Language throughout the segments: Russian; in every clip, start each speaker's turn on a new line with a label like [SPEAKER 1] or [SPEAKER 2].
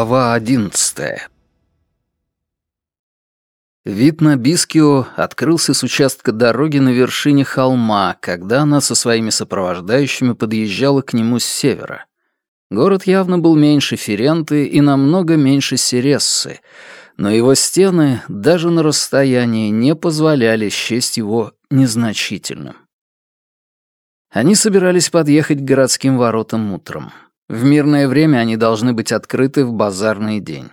[SPEAKER 1] Глава одиннадцатая Вид на Бискио открылся с участка дороги на вершине холма, когда она со своими сопровождающими подъезжала к нему с севера. Город явно был меньше Ференты и намного меньше Серессы, но его стены даже на расстоянии не позволяли счесть его незначительным. Они собирались подъехать к городским воротам утром. В мирное время они должны быть открыты в базарный день.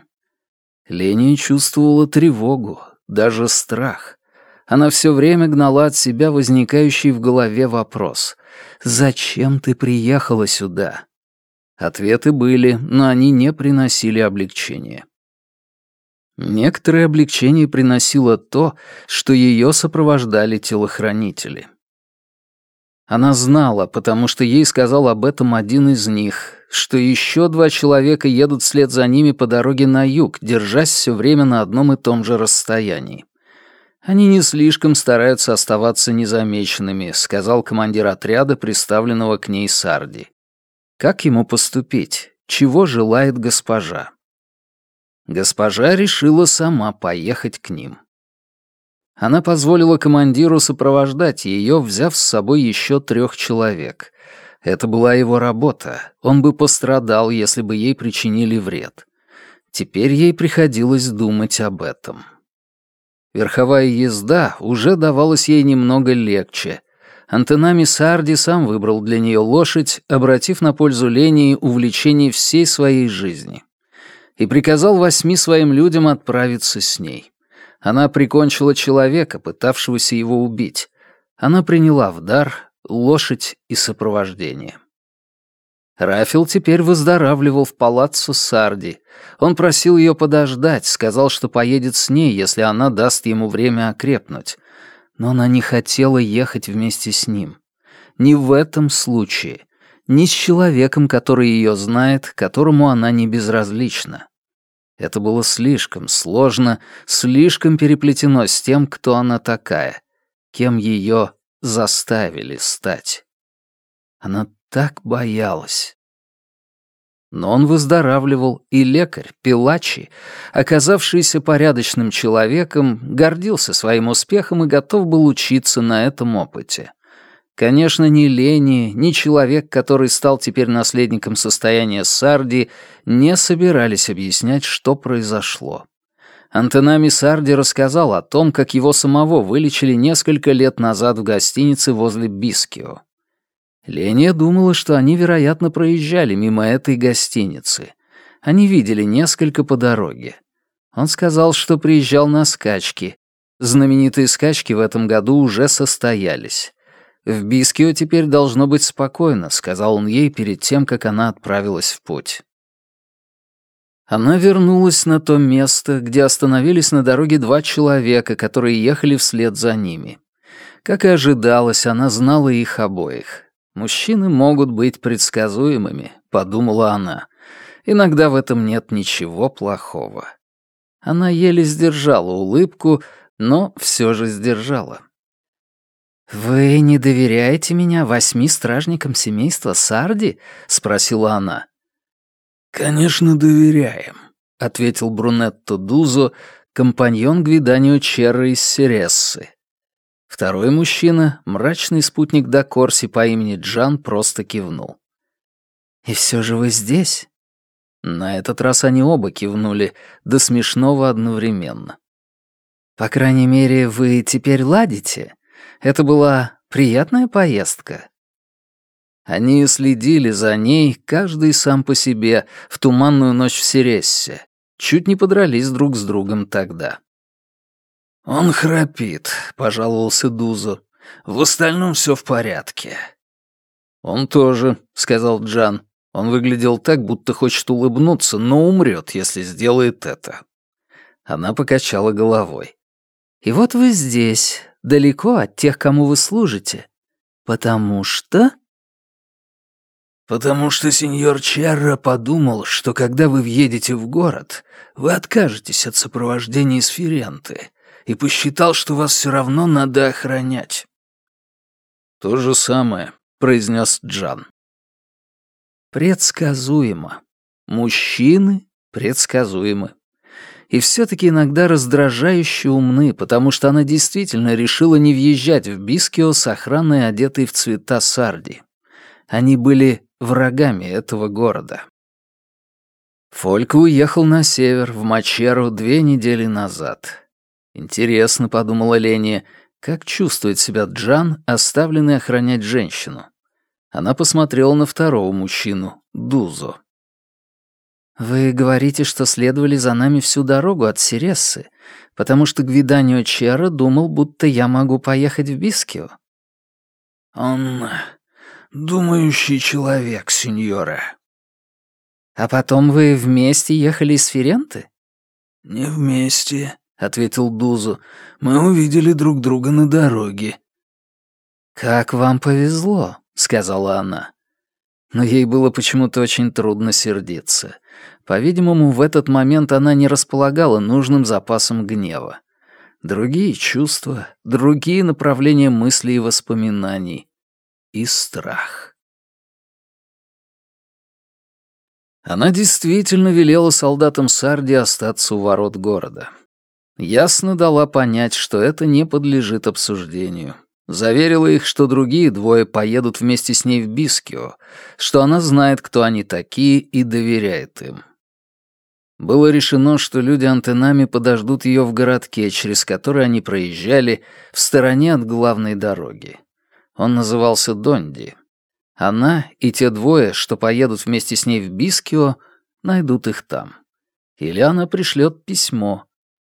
[SPEAKER 1] Ления чувствовала тревогу, даже страх. Она все время гнала от себя возникающий в голове вопрос «Зачем ты приехала сюда?» Ответы были, но они не приносили облегчения. Некоторое облегчение приносило то, что ее сопровождали телохранители. Она знала, потому что ей сказал об этом один из них, что еще два человека едут вслед за ними по дороге на юг, держась все время на одном и том же расстоянии. «Они не слишком стараются оставаться незамеченными», — сказал командир отряда, приставленного к ней Сарди. «Как ему поступить? Чего желает госпожа?» Госпожа решила сама поехать к ним. Она позволила командиру сопровождать ее, взяв с собой еще трех человек. Это была его работа. Он бы пострадал, если бы ей причинили вред. Теперь ей приходилось думать об этом. Верховая езда уже давалась ей немного легче. Антенами Сарди сам выбрал для нее лошадь, обратив на пользу Лении увлечение всей своей жизни. И приказал восьми своим людям отправиться с ней. Она прикончила человека, пытавшегося его убить. Она приняла в дар лошадь и сопровождение. Рафил теперь выздоравливал в палаццо Сарди. Он просил ее подождать, сказал, что поедет с ней, если она даст ему время окрепнуть. Но она не хотела ехать вместе с ним. Не в этом случае. Ни с человеком, который ее знает, которому она не безразлична. Это было слишком сложно, слишком переплетено с тем, кто она такая, кем ее заставили стать. Она так боялась. Но он выздоравливал, и лекарь, Пилачи, оказавшийся порядочным человеком, гордился своим успехом и готов был учиться на этом опыте. Конечно, ни Лени, ни человек, который стал теперь наследником состояния Сарди, не собирались объяснять, что произошло. Антенами Сарди рассказал о том, как его самого вылечили несколько лет назад в гостинице возле Бискио. Леня думала, что они, вероятно, проезжали мимо этой гостиницы. Они видели несколько по дороге. Он сказал, что приезжал на скачки. Знаменитые скачки в этом году уже состоялись. «В Бискио теперь должно быть спокойно», — сказал он ей перед тем, как она отправилась в путь. Она вернулась на то место, где остановились на дороге два человека, которые ехали вслед за ними. Как и ожидалось, она знала их обоих. «Мужчины могут быть предсказуемыми», — подумала она. «Иногда в этом нет ничего плохого». Она еле сдержала улыбку, но все же сдержала. «Вы не доверяете меня восьми стражникам семейства Сарди?» — спросила она.
[SPEAKER 2] «Конечно, доверяем», — ответил Брунетто Дузо, компаньон Гвиданио Черра из Серессы.
[SPEAKER 1] Второй мужчина, мрачный спутник Дакорси по имени Джан, просто кивнул. «И все же вы здесь?» На этот раз они оба кивнули, до смешного одновременно. «По крайней мере, вы теперь ладите?» Это была приятная поездка. Они следили за ней, каждый сам по себе, в туманную ночь в Серессе. Чуть не подрались друг с другом тогда.
[SPEAKER 2] «Он храпит», — пожаловался Дузо. «В остальном все в порядке».
[SPEAKER 1] «Он тоже», — сказал Джан. Он выглядел так, будто хочет улыбнуться, но умрет, если сделает это. Она покачала головой. «И вот вы здесь, далеко от тех, кому вы служите. Потому что...»
[SPEAKER 2] «Потому что сеньор Черра подумал, что когда вы въедете в город, вы откажетесь от сопровождения из Ференты, и посчитал, что вас все равно надо охранять».
[SPEAKER 1] «То же самое», — произнес Джан. «Предсказуемо. Мужчины предсказуемы. И все-таки иногда раздражающе умны, потому что она действительно решила не въезжать в Бискио с охраной, одетой в цвета сарди. Они были врагами этого города. Фолька уехал на север, в Мачеру, две недели назад. Интересно, подумала Леня, как чувствует себя Джан, оставленный охранять женщину. Она посмотрела на второго мужчину, Дузо. «Вы говорите, что следовали за нами всю дорогу от Сирессы, потому что Гвиданио Чера думал, будто я могу поехать в Бискио».
[SPEAKER 2] «Он думающий человек, сеньора»,
[SPEAKER 1] «А потом вы вместе ехали из Ференты?»
[SPEAKER 2] «Не вместе», — ответил Дузу. «Мы увидели друг друга на дороге».
[SPEAKER 1] «Как вам повезло», — сказала она. Но ей было почему-то очень трудно сердиться. По-видимому, в этот момент она не располагала нужным запасом гнева. Другие чувства, другие направления мыслей и воспоминаний. И страх. Она действительно велела солдатам Сарди остаться у ворот города. Ясно дала понять, что это не подлежит обсуждению. Заверила их, что другие двое поедут вместе с ней в Бискио, что она знает, кто они такие, и доверяет им. Было решено, что люди антеннами подождут ее в городке, через который они проезжали, в стороне от главной дороги. Он назывался Донди. Она и те двое, что поедут вместе с ней в Бискио, найдут их там. Или она пришлет письмо.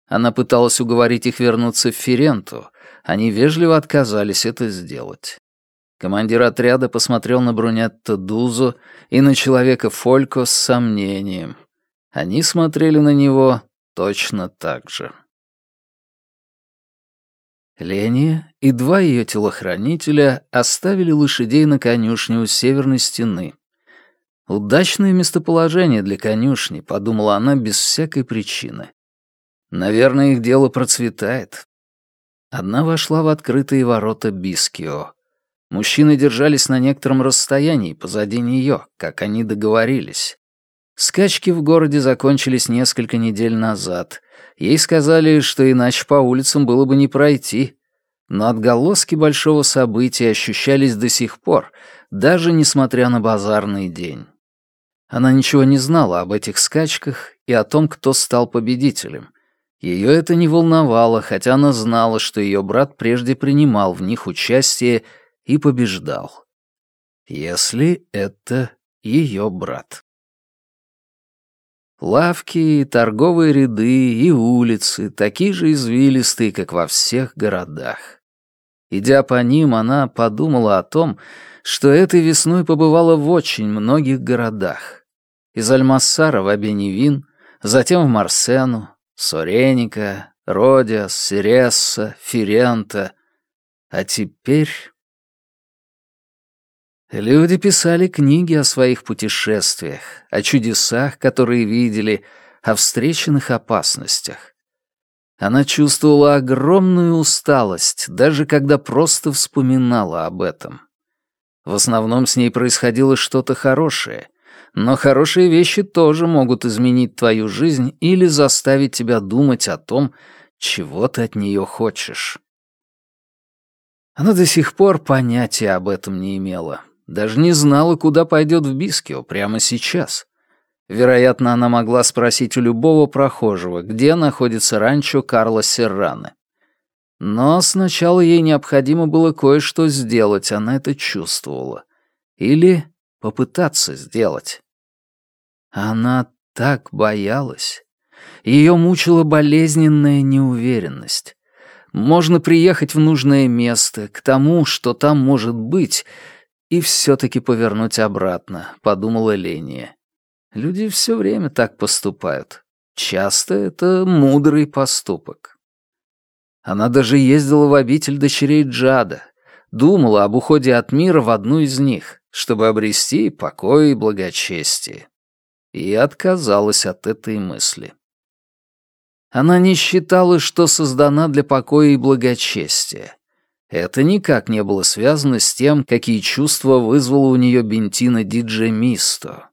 [SPEAKER 1] Она пыталась уговорить их вернуться в Ференту. Они вежливо отказались это сделать. Командир отряда посмотрел на брюнетта Дузу и на человека Фолько с сомнением. Они смотрели на него точно так же. Ления и два ее телохранителя оставили лошадей на конюшне у северной стены. «Удачное местоположение для конюшни», — подумала она без всякой причины. «Наверное, их дело процветает». Одна вошла в открытые ворота Бискио. Мужчины держались на некотором расстоянии позади нее, как они договорились. Скачки в городе закончились несколько недель назад. Ей сказали, что иначе по улицам было бы не пройти. Но отголоски большого события ощущались до сих пор, даже несмотря на базарный день. Она ничего не знала об этих скачках и о том, кто стал победителем. Ее это не волновало, хотя она знала, что ее брат прежде принимал в них участие и побеждал. Если это ее брат. Лавки, торговые ряды и улицы такие же извилистые, как во всех городах. Идя по ним, она подумала о том, что этой весной побывала в очень многих городах. Из Альмассара в Абеневин, затем в Марсену, Сореника, Родиас, Сиресса, Ферента. А теперь Люди писали книги о своих путешествиях, о чудесах, которые видели, о встреченных опасностях. Она чувствовала огромную усталость, даже когда просто вспоминала об этом. В основном с ней происходило что-то хорошее, но хорошие вещи тоже могут изменить твою жизнь или заставить тебя думать о том, чего ты от нее хочешь. Она до сих пор понятия об этом не имела. Даже не знала, куда пойдет в Бискио прямо сейчас. Вероятно, она могла спросить у любого прохожего, где находится ранчо Карла Серраны. Но сначала ей необходимо было кое-что сделать, она это чувствовала. Или попытаться сделать. Она так боялась. Ее мучила болезненная неуверенность. Можно приехать в нужное место, к тому, что там может быть, и все-таки повернуть обратно, подумала Ления. Люди все время так поступают. Часто это мудрый поступок. Она даже ездила в обитель дочерей Джада, думала об уходе от мира в одну из них, чтобы обрести покой и благочестие. И отказалась от этой мысли. Она не считала, что создана для покоя и благочестия. Это никак не было связано с тем, какие чувства вызвала у нее Бентина Диджей Мисто.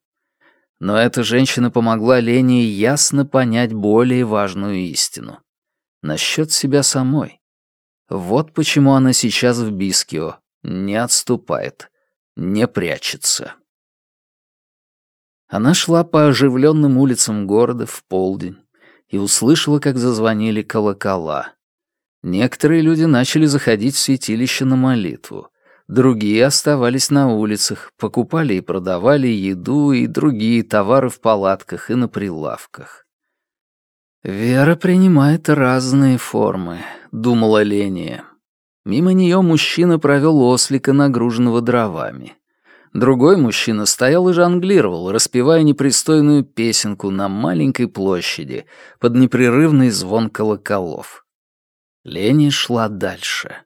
[SPEAKER 1] Но эта женщина помогла Лене ясно понять более важную истину. Насчет себя самой. Вот почему она сейчас в Бискио, не отступает, не прячется. Она шла по оживленным улицам города в полдень и услышала, как зазвонили колокола. Некоторые люди начали заходить в святилище на молитву. Другие оставались на улицах, покупали и продавали еду и другие товары в палатках и на прилавках. «Вера принимает разные формы», — думала Ления. Мимо нее мужчина провел ослика, нагруженного дровами. Другой мужчина стоял и жонглировал, распевая непристойную песенку на маленькой площади под непрерывный звон колоколов. Лени шла дальше.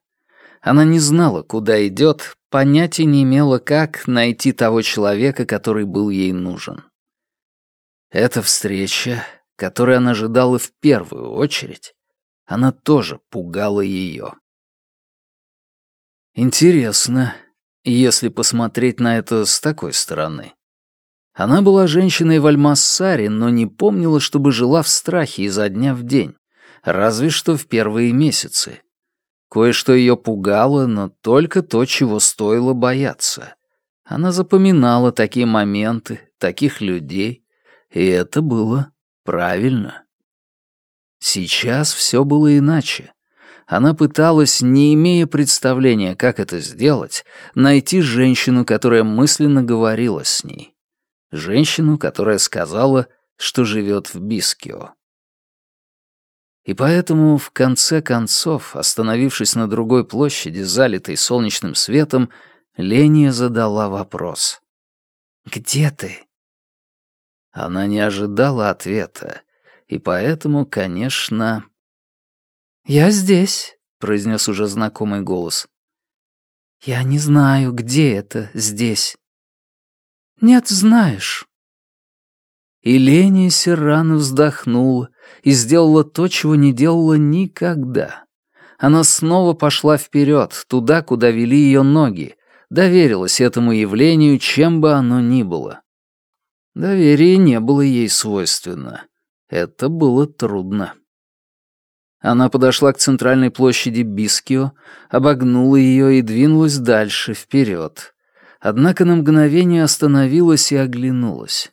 [SPEAKER 1] Она не знала, куда идет, понятия не имела, как найти того человека, который был ей нужен. Эта встреча, которую она ожидала в первую очередь, она тоже пугала ее. Интересно, если посмотреть на это с такой стороны. Она была женщиной в Альмассаре, но не помнила, чтобы жила в страхе изо дня в день, разве что в первые месяцы. Кое-что ее пугало, но только то, чего стоило бояться. Она запоминала такие моменты, таких людей, и это было правильно. Сейчас все было иначе. Она пыталась, не имея представления, как это сделать, найти женщину, которая мысленно говорила с ней. Женщину, которая сказала, что живет в Бискио. И поэтому, в конце концов, остановившись на другой площади, залитой солнечным светом, Леня задала вопрос. «Где ты?» Она не ожидала ответа, и поэтому, конечно... «Я здесь», — произнес уже знакомый голос. «Я не знаю, где это здесь». «Нет, знаешь». И Леня Серрано вздохнула, и сделала то, чего не делала никогда. Она снова пошла вперед, туда, куда вели ее ноги, доверилась этому явлению, чем бы оно ни было. Доверие не было ей свойственно. Это было трудно. Она подошла к центральной площади Бискио, обогнула ее и двинулась дальше, вперед. Однако на мгновение остановилась и оглянулась.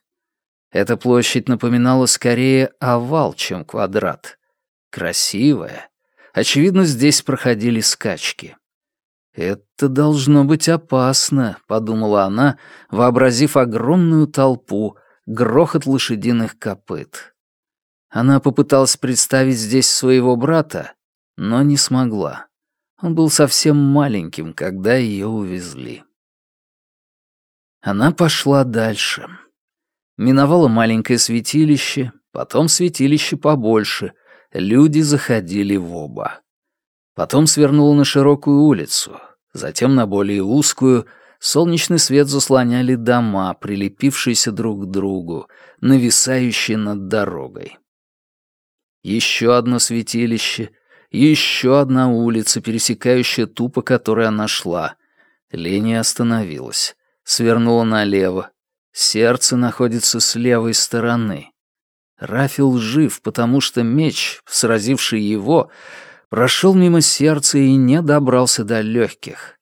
[SPEAKER 1] Эта площадь напоминала скорее овал, чем квадрат. Красивая. Очевидно, здесь проходили скачки. «Это должно быть опасно», — подумала она, вообразив огромную толпу, грохот лошадиных копыт. Она попыталась представить здесь своего брата, но не смогла. Он был совсем маленьким, когда ее увезли. Она пошла дальше миновала маленькое святилище, потом святилище побольше, люди заходили в оба. Потом свернула на широкую улицу, затем на более узкую, солнечный свет заслоняли дома, прилепившиеся друг к другу, нависающие над дорогой. Еще одно святилище, еще одна улица, пересекающая ту, по которой она шла. Леня остановилась, свернула налево, Сердце находится с левой стороны. Рафил жив, потому что меч, сразивший его, прошел мимо сердца и не добрался до легких.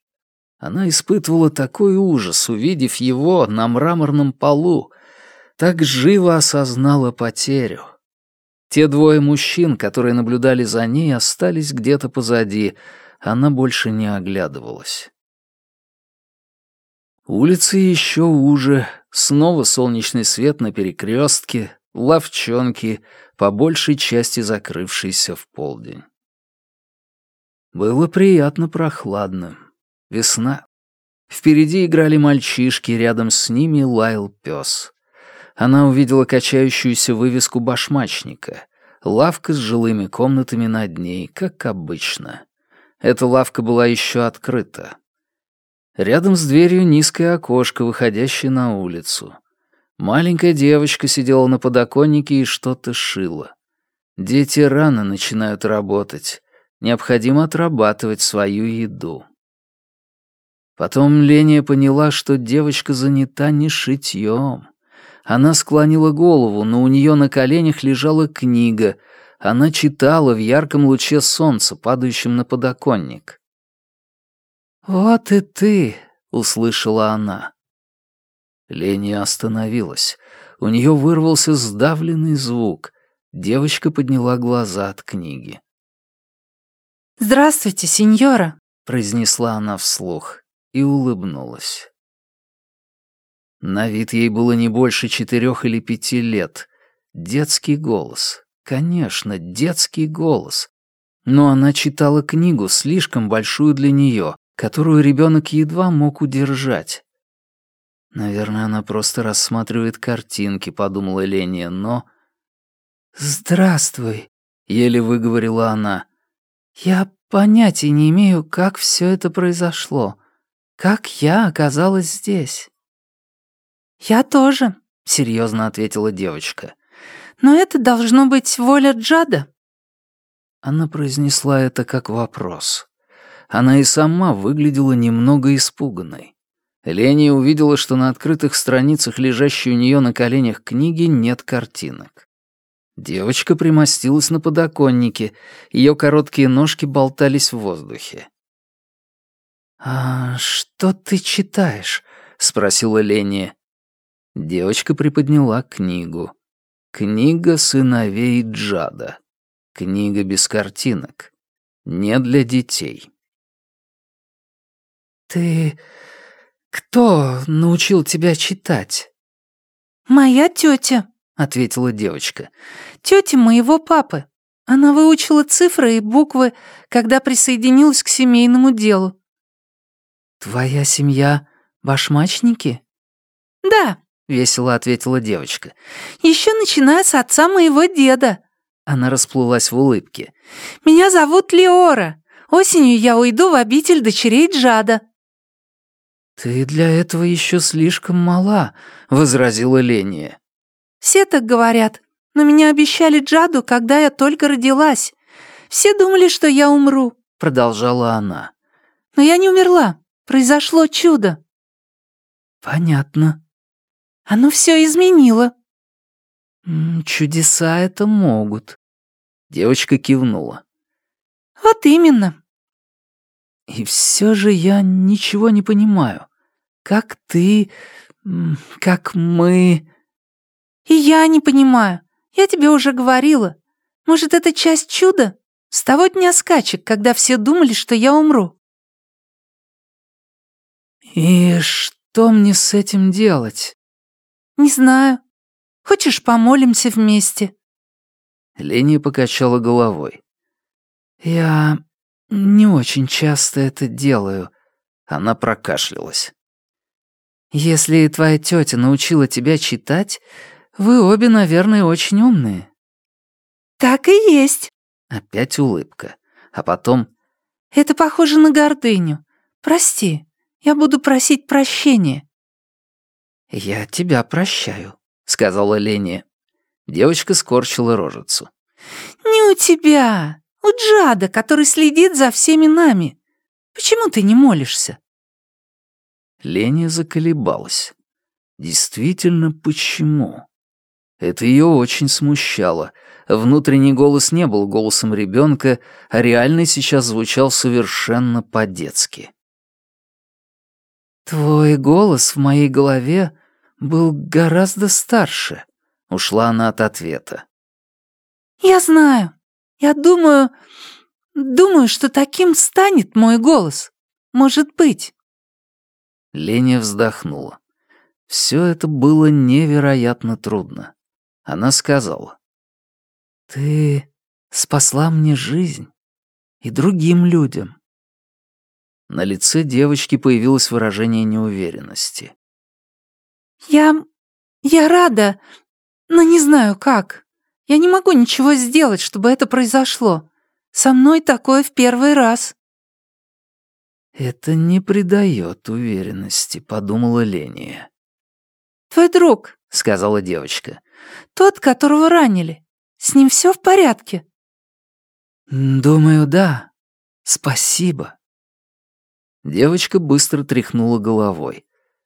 [SPEAKER 1] Она испытывала такой ужас, увидев его на мраморном полу, так живо осознала потерю. Те двое мужчин, которые наблюдали за ней, остались где-то позади, она больше не оглядывалась. Улицы еще уже, снова солнечный свет на перекрестке, ловчонки, по большей части закрывшиеся в полдень. Было приятно прохладно. Весна. Впереди играли мальчишки, рядом с ними лаял пес. Она увидела качающуюся вывеску башмачника. Лавка с жилыми комнатами над ней, как обычно. Эта лавка была еще открыта. Рядом с дверью низкое окошко, выходящее на улицу. Маленькая девочка сидела на подоконнике и что-то шила. Дети рано начинают работать. Необходимо отрабатывать свою еду. Потом Леня поняла, что девочка занята не шитьем. Она склонила голову, но у нее на коленях лежала книга. Она читала в ярком луче солнца, падающем на подоконник. «Вот и ты», — услышала она. Лени остановилась. У нее вырвался сдавленный звук. Девочка подняла глаза от книги.
[SPEAKER 3] «Здравствуйте, сеньора», —
[SPEAKER 1] произнесла она вслух и улыбнулась. На вид ей было не больше четырех или пяти лет. Детский голос. Конечно, детский голос. Но она читала книгу, слишком большую для нее, которую ребенок едва мог удержать. Наверное, она просто рассматривает картинки, подумала Леня, но...
[SPEAKER 3] «Здравствуй», —
[SPEAKER 1] еле выговорила она.
[SPEAKER 3] «Я понятия не имею, как все это произошло. Как я оказалась здесь?» «Я тоже», — серьезно ответила девочка. «Но это должно быть воля Джада».
[SPEAKER 1] Она произнесла это как вопрос. Она и сама выглядела немного испуганной. Леня увидела, что на открытых страницах, лежащей у нее на коленях книги, нет картинок. Девочка примостилась на подоконнике, ее короткие ножки болтались в воздухе.
[SPEAKER 3] «А что ты читаешь?» — спросила Леня.
[SPEAKER 1] Девочка приподняла книгу. Книга сыновей Джада. Книга без картинок. Не для детей.
[SPEAKER 3] «Ты... кто научил тебя читать?»
[SPEAKER 4] «Моя тетя», —
[SPEAKER 3] ответила девочка. «Тетя моего папы. Она выучила цифры и буквы, когда присоединилась к семейному делу».
[SPEAKER 1] «Твоя семья — башмачники?»
[SPEAKER 4] «Да», — весело ответила девочка. «Еще начиная с отца моего деда».
[SPEAKER 1] Она расплылась в улыбке.
[SPEAKER 4] «Меня зовут Леора. Осенью я уйду в обитель дочерей Джада».
[SPEAKER 1] «Ты для этого еще слишком мала», — возразила Ления.
[SPEAKER 4] «Все так говорят, но меня обещали Джаду, когда я только родилась. Все думали, что я умру», — продолжала она. «Но я не умерла. Произошло чудо».
[SPEAKER 1] «Понятно».
[SPEAKER 4] «Оно все изменило».
[SPEAKER 1] «Чудеса это могут». Девочка кивнула.
[SPEAKER 4] «Вот именно.
[SPEAKER 1] И все же я ничего не понимаю. Как ты... как мы...
[SPEAKER 4] И я не понимаю. Я тебе уже говорила. Может, это часть чуда? С того дня скачек, когда все думали, что я умру.
[SPEAKER 1] И что мне с этим делать?
[SPEAKER 4] Не знаю. Хочешь, помолимся вместе?
[SPEAKER 1] Леня покачала головой. Я «Не очень часто это делаю», — она прокашлялась. «Если твоя тетя научила тебя читать, вы обе, наверное, очень умные».
[SPEAKER 4] «Так и есть».
[SPEAKER 1] Опять улыбка. А потом...
[SPEAKER 4] «Это похоже на гордыню. Прости, я буду просить прощения».
[SPEAKER 1] «Я тебя прощаю», — сказала Леня. Девочка скорчила рожицу.
[SPEAKER 4] «Не у тебя. У Джада, который следит за всеми нами. Почему ты не молишься?»
[SPEAKER 1] Леня заколебалась. Действительно, почему? Это ее очень смущало. Внутренний голос не был голосом ребенка, а реальный сейчас звучал совершенно по-детски. «Твой голос в моей голове был гораздо старше», — ушла она от ответа.
[SPEAKER 4] «Я знаю. Я думаю... Думаю, что таким станет мой голос. Может быть».
[SPEAKER 1] Леня вздохнула. Все это было невероятно трудно. Она сказала. «Ты спасла мне жизнь и другим людям». На лице девочки появилось выражение неуверенности.
[SPEAKER 4] «Я... я рада, но не знаю как». Я не могу ничего сделать, чтобы это произошло. Со мной такое в первый раз».
[SPEAKER 1] «Это не придает уверенности», — подумала Ления.
[SPEAKER 4] «Твой друг», —
[SPEAKER 1] сказала девочка.
[SPEAKER 4] «Тот, которого ранили. С ним все в порядке?»
[SPEAKER 1] «Думаю, да. Спасибо». Девочка быстро тряхнула головой.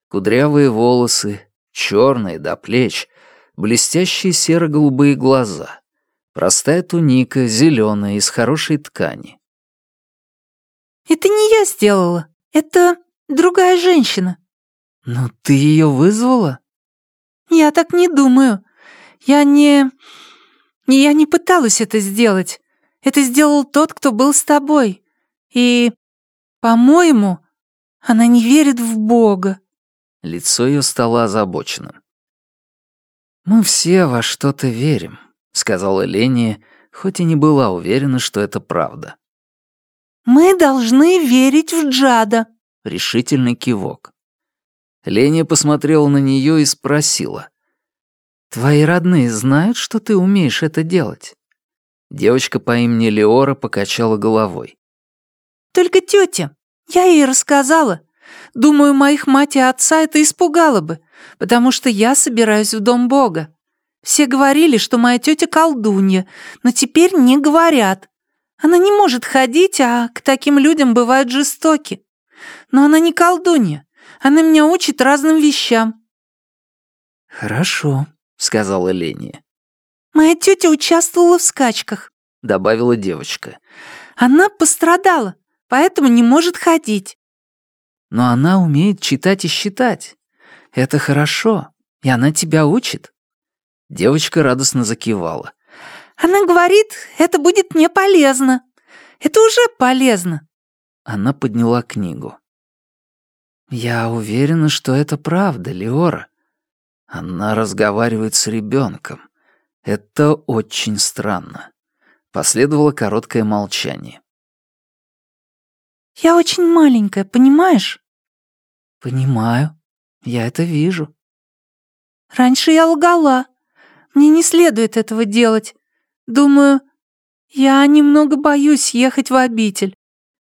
[SPEAKER 1] Кудрявые волосы, черные до плеч, блестящие серо-голубые глаза, простая туника, зеленая, из хорошей ткани.
[SPEAKER 4] «Это не я сделала, это другая женщина».
[SPEAKER 3] «Но ты ее вызвала?»
[SPEAKER 4] «Я так не думаю. Я не... Я не пыталась это сделать. Это сделал тот, кто был с тобой. И, по-моему, она не верит в Бога».
[SPEAKER 1] Лицо ее стало озабоченным.
[SPEAKER 3] «Мы все во что-то верим», — сказала Леня, хоть и не была уверена, что это правда.
[SPEAKER 4] «Мы должны верить в Джада», —
[SPEAKER 1] решительный кивок. Леня посмотрела на нее и спросила.
[SPEAKER 3] «Твои родные знают, что ты умеешь это делать?»
[SPEAKER 1] Девочка по имени Леора покачала головой.
[SPEAKER 4] «Только тетя. Я ей рассказала. Думаю, моих мать и отца это испугало бы, потому что я собираюсь в дом Бога. Все говорили, что моя тетя колдунья, но теперь не говорят. Она не может ходить, а к таким людям бывают жестоки. Но она не колдунья. Она меня учит разным вещам».
[SPEAKER 3] «Хорошо», — сказала Леня.
[SPEAKER 4] «Моя тетя участвовала в скачках», —
[SPEAKER 1] добавила девочка.
[SPEAKER 4] «Она пострадала, поэтому не может ходить.
[SPEAKER 3] Но она умеет читать и считать. Это хорошо, и она тебя учит».
[SPEAKER 1] Девочка радостно закивала.
[SPEAKER 4] «Она говорит, это будет мне полезно. Это уже полезно».
[SPEAKER 1] Она подняла книгу.
[SPEAKER 3] «Я уверена, что это правда, Леора.
[SPEAKER 1] Она разговаривает с ребенком. Это очень странно». Последовало короткое молчание.
[SPEAKER 4] «Я очень маленькая, понимаешь?»
[SPEAKER 3] «Понимаю. Я это вижу».
[SPEAKER 4] «Раньше я лгала. Мне не следует этого делать. Думаю, я немного боюсь ехать в обитель.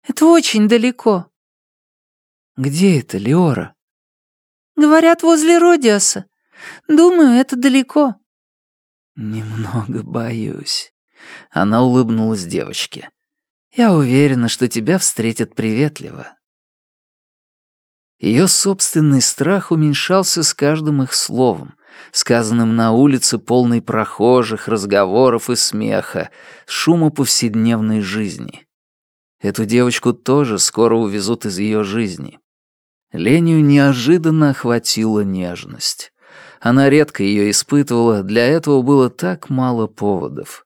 [SPEAKER 4] Это очень далеко».
[SPEAKER 3] «Где это, Леора?»
[SPEAKER 4] «Говорят, возле Родиоса. Думаю, это далеко».
[SPEAKER 3] «Немного боюсь». Она улыбнулась девочке. Я уверена, что тебя встретят приветливо». Ее собственный страх уменьшался с каждым их словом, сказанным на улице, полной прохожих, разговоров и смеха, шума повседневной жизни. Эту девочку тоже скоро увезут из ее жизни. Леню неожиданно охватила нежность. Она редко ее испытывала, для этого было так мало поводов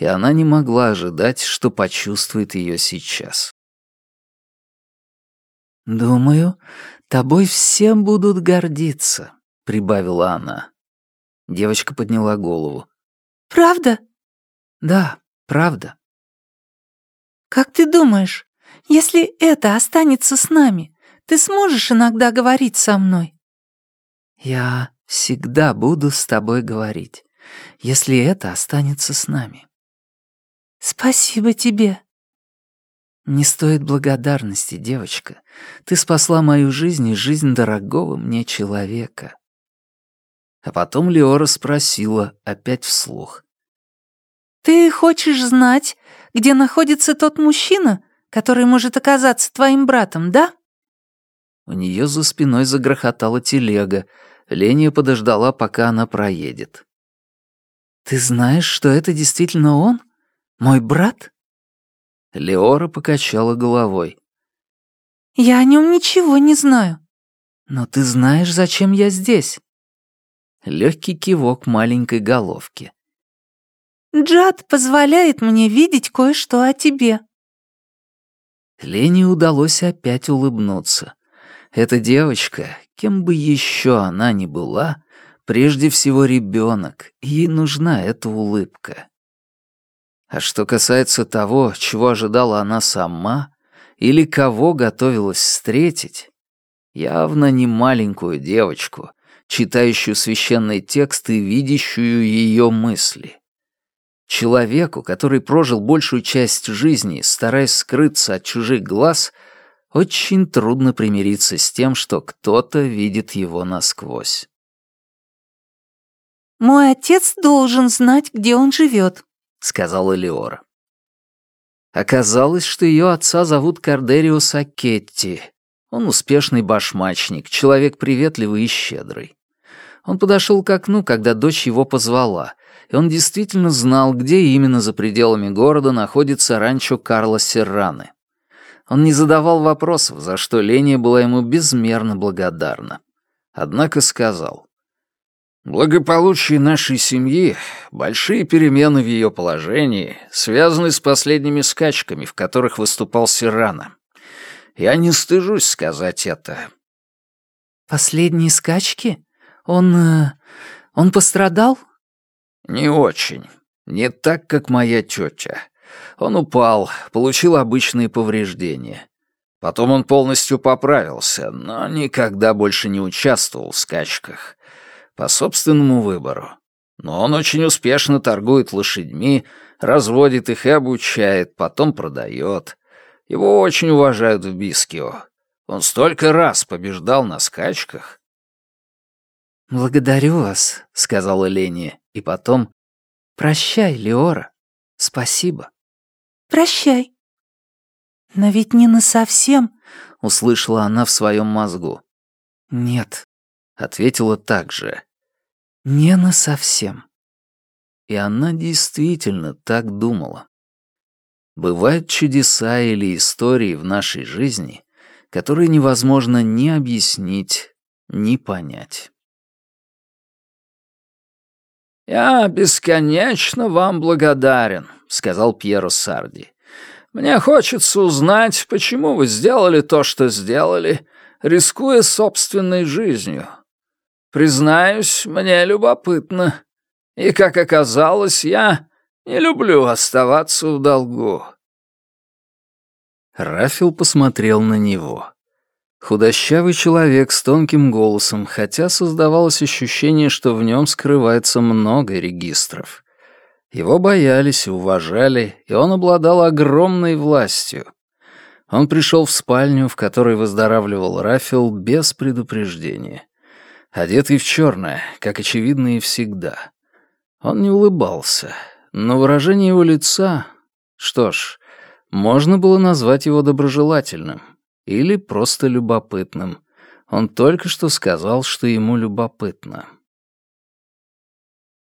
[SPEAKER 3] и она не могла ожидать, что почувствует ее сейчас. «Думаю, тобой все будут гордиться», — прибавила она. Девочка подняла голову.
[SPEAKER 4] «Правда?»
[SPEAKER 3] «Да, правда».
[SPEAKER 4] «Как ты думаешь, если это останется с нами, ты сможешь иногда говорить со мной?»
[SPEAKER 3] «Я всегда буду с тобой говорить, если это останется с нами».
[SPEAKER 4] «Спасибо тебе».
[SPEAKER 3] «Не стоит благодарности, девочка. Ты спасла мою жизнь и жизнь дорогого мне человека».
[SPEAKER 1] А потом Леора спросила, опять вслух.
[SPEAKER 4] «Ты хочешь знать, где находится тот мужчина, который может оказаться твоим братом, да?»
[SPEAKER 1] У нее за спиной загрохотала телега. Леня подождала, пока она проедет.
[SPEAKER 3] «Ты знаешь, что это действительно он?» Мой брат?»
[SPEAKER 1] Леора покачала головой.
[SPEAKER 4] «Я о нем ничего не знаю».
[SPEAKER 3] «Но ты знаешь, зачем я здесь?»
[SPEAKER 1] Легкий кивок маленькой головки.
[SPEAKER 4] «Джад позволяет мне видеть кое-что о тебе».
[SPEAKER 1] Лене удалось опять улыбнуться. Эта девочка, кем бы еще она ни была, прежде всего ребенок, ей нужна эта улыбка. А что касается того, чего ожидала она сама, или кого готовилась встретить, явно не маленькую девочку, читающую священный текст и видящую ее мысли. Человеку, который прожил большую часть жизни, стараясь скрыться от чужих глаз, очень трудно примириться с тем, что кто-то видит его насквозь.
[SPEAKER 4] «Мой отец должен знать, где он живет», —
[SPEAKER 1] сказала Леора. Оказалось, что ее отца зовут Кардерио Сакетти. Он успешный башмачник, человек приветливый и щедрый. Он подошел к окну, когда дочь его позвала, и он действительно знал, где именно за пределами города находится ранчо Карла Серраны. Он не задавал вопросов, за что Леня была ему безмерно благодарна. Однако сказал, «Благополучие нашей семьи, большие перемены в ее положении связаны с последними скачками, в которых выступал Сирана. Я не стыжусь сказать это».
[SPEAKER 3] «Последние скачки? Он... Э, он пострадал?»
[SPEAKER 1] «Не очень. Не так, как моя тетя. Он упал, получил обычные повреждения. Потом он полностью поправился, но никогда больше не участвовал в скачках. По собственному выбору. Но он очень успешно торгует лошадьми, разводит их и обучает, потом продает. Его очень уважают в Бискио. Он столько раз побеждал на скачках.
[SPEAKER 3] «Благодарю вас», — сказала Лени, и потом «Прощай, Леора. Спасибо».
[SPEAKER 4] «Прощай». «Но ведь не насовсем», —
[SPEAKER 1] услышала она в своем мозгу.
[SPEAKER 3] «Нет», —
[SPEAKER 1] ответила так же.
[SPEAKER 3] «Не насовсем».
[SPEAKER 1] И она действительно так думала. Бывают чудеса или истории в нашей жизни, которые невозможно ни объяснить, ни понять. «Я бесконечно вам благодарен», — сказал Пьеро Сарди. «Мне хочется узнать, почему вы сделали то, что сделали, рискуя собственной жизнью. Признаюсь, мне любопытно. И, как оказалось, я не люблю оставаться в долгу». Рафил посмотрел на него. Худощавый человек с тонким голосом, хотя создавалось ощущение, что в нем скрывается много регистров. Его боялись и уважали, и он обладал огромной властью. Он пришел в спальню, в которой выздоравливал Рафил, без предупреждения. Одетый в черное, как очевидно и всегда. Он не улыбался, но выражение его лица... Что ж, можно было назвать его доброжелательным. Или просто любопытным. Он только что сказал, что ему любопытно.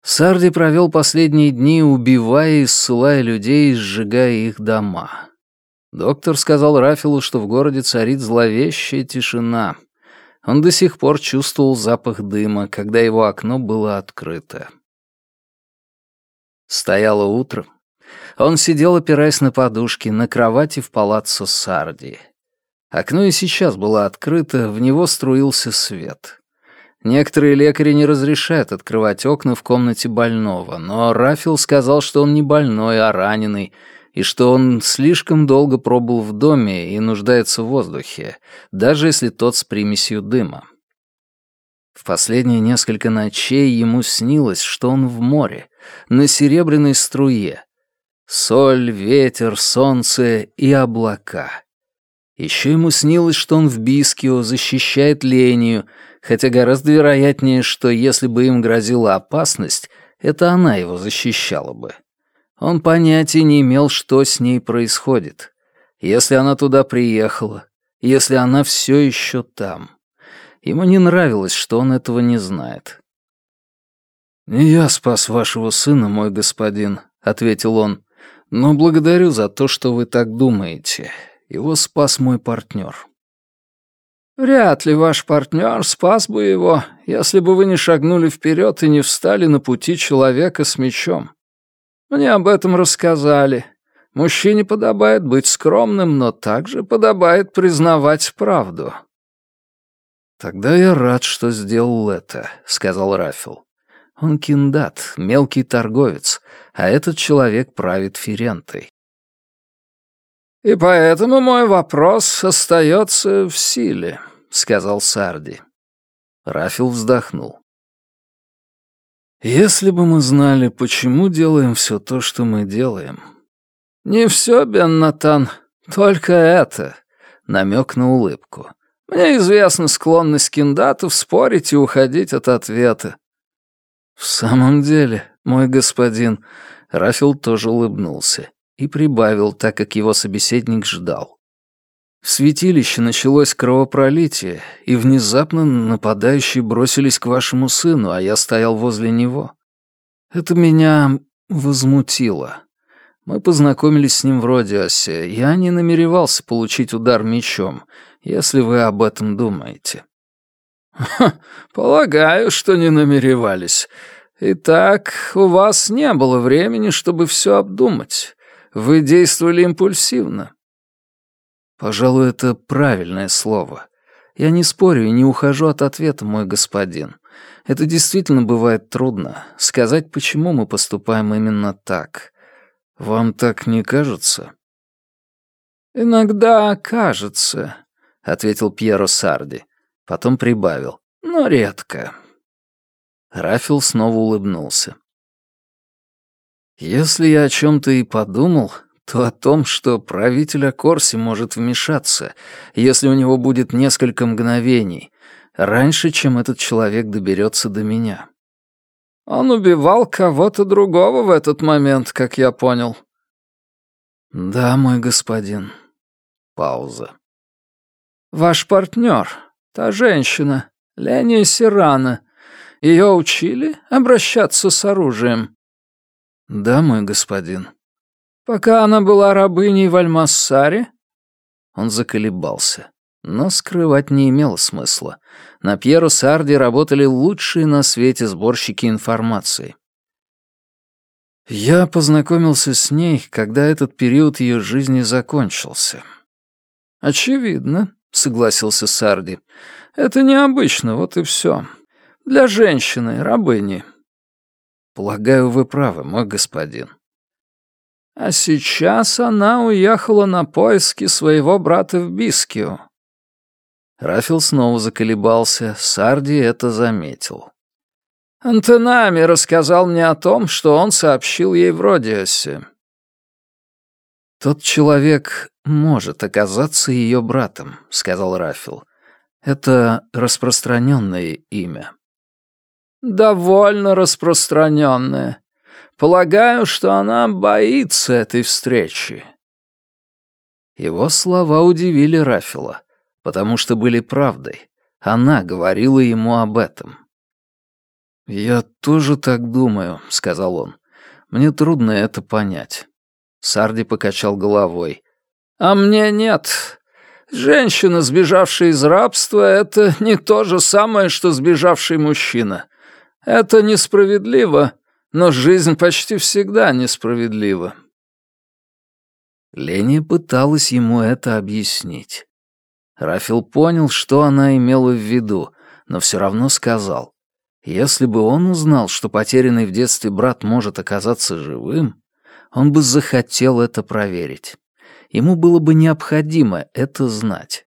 [SPEAKER 1] Сарди провел последние дни, убивая и ссылая людей, сжигая их дома. Доктор сказал Рафилу, что в городе царит зловещая тишина. Он до сих пор чувствовал запах дыма, когда его окно было открыто. Стояло утро. Он сидел, опираясь на подушки, на кровати в палаццо Сарди. Окно и сейчас было открыто, в него струился свет. Некоторые лекари не разрешают открывать окна в комнате больного, но Рафил сказал, что он не больной, а раненый, и что он слишком долго пробыл в доме и нуждается в воздухе, даже если тот с примесью дыма. В последние несколько ночей ему снилось, что он в море, на серебряной струе. Соль, ветер, солнце и облака. Еще ему снилось, что он в Бискио защищает Лению, хотя гораздо вероятнее, что если бы им грозила опасность, это она его защищала бы. Он понятия не имел, что с ней происходит. Если она туда приехала, если она все еще там. Ему не нравилось, что он этого не знает. «Не я спас вашего сына, мой господин», — ответил он, — «но благодарю за то, что вы так думаете. Его спас мой партнер. Вряд ли ваш партнер спас бы его, если бы вы не шагнули вперед и не встали на пути человека с мечом. Мне об этом рассказали. Мужчине подобает быть скромным, но также подобает признавать правду. «Тогда я рад, что сделал это», — сказал Рафил. «Он киндат, мелкий торговец, а этот человек правит Ферентой. «И поэтому мой вопрос остается в силе», — сказал Сарди. Рафил вздохнул. «Если бы мы знали, почему делаем все то, что мы делаем...» «Не все, Бен Натан, только это», — намек на улыбку. «Мне известна склонность киндатов спорить и уходить от ответа». «В самом деле, мой господин...» Рафил тоже улыбнулся и прибавил, так как его собеседник ждал. В святилище началось кровопролитие, и внезапно нападающие бросились к вашему сыну, а я стоял возле него. Это меня возмутило. Мы познакомились с ним в Родиосе. Я не намеревался получить удар мечом, если вы об этом думаете.
[SPEAKER 2] Ха, полагаю, что не намеревались. Итак, у вас не было времени, чтобы все обдумать. Вы действовали импульсивно.
[SPEAKER 1] Пожалуй, это правильное слово. Я не спорю и не ухожу от ответа, мой господин. Это действительно бывает трудно. Сказать, почему мы поступаем именно так. Вам так не кажется?
[SPEAKER 2] «Иногда кажется», — ответил Пьеро Сарди. Потом прибавил. «Но редко».
[SPEAKER 1] Рафил снова улыбнулся. «Если я о чем-то и подумал, то о том, что правитель Акорси может вмешаться, если у него будет несколько мгновений, раньше, чем этот человек доберется до меня».
[SPEAKER 2] «Он убивал кого-то другого в этот момент, как я понял».
[SPEAKER 1] «Да, мой господин». Пауза.
[SPEAKER 2] «Ваш партнер, та женщина, Ления Сирана, ее учили обращаться с оружием?»
[SPEAKER 1] «Да, мой господин».
[SPEAKER 2] «Пока она была рабыней в Альмассаре?»
[SPEAKER 1] Он заколебался. Но скрывать не имело смысла. На Пьеру Сарди работали лучшие на свете сборщики информации. Я познакомился с ней, когда этот период ее жизни закончился.
[SPEAKER 2] «Очевидно», — согласился Сарди. «Это необычно, вот и все. Для женщины, рабыни».
[SPEAKER 1] «Полагаю, вы правы, мой господин».
[SPEAKER 2] «А сейчас она уехала на поиски своего брата в Бискио».
[SPEAKER 1] Рафил снова заколебался, Сарди это заметил.
[SPEAKER 2] «Антенами рассказал мне о том, что он сообщил ей в Родиосе».
[SPEAKER 1] «Тот человек может оказаться ее братом», — сказал Рафил. «Это распространенное имя».
[SPEAKER 2] «Довольно распространенное. Полагаю, что она боится этой встречи».
[SPEAKER 1] Его слова удивили Рафила, потому что были правдой. Она говорила ему об этом. «Я тоже так думаю», — сказал он. «Мне трудно это понять». Сарди покачал головой.
[SPEAKER 2] «А мне нет. Женщина, сбежавшая из рабства, это не то же самое, что сбежавший мужчина. Это несправедливо, но жизнь почти всегда несправедлива.
[SPEAKER 1] Леня пыталась ему это объяснить. Рафил понял, что она имела в виду, но все равно сказал. Если бы он узнал, что потерянный в детстве брат может оказаться живым, он бы захотел это проверить. Ему было бы необходимо это знать.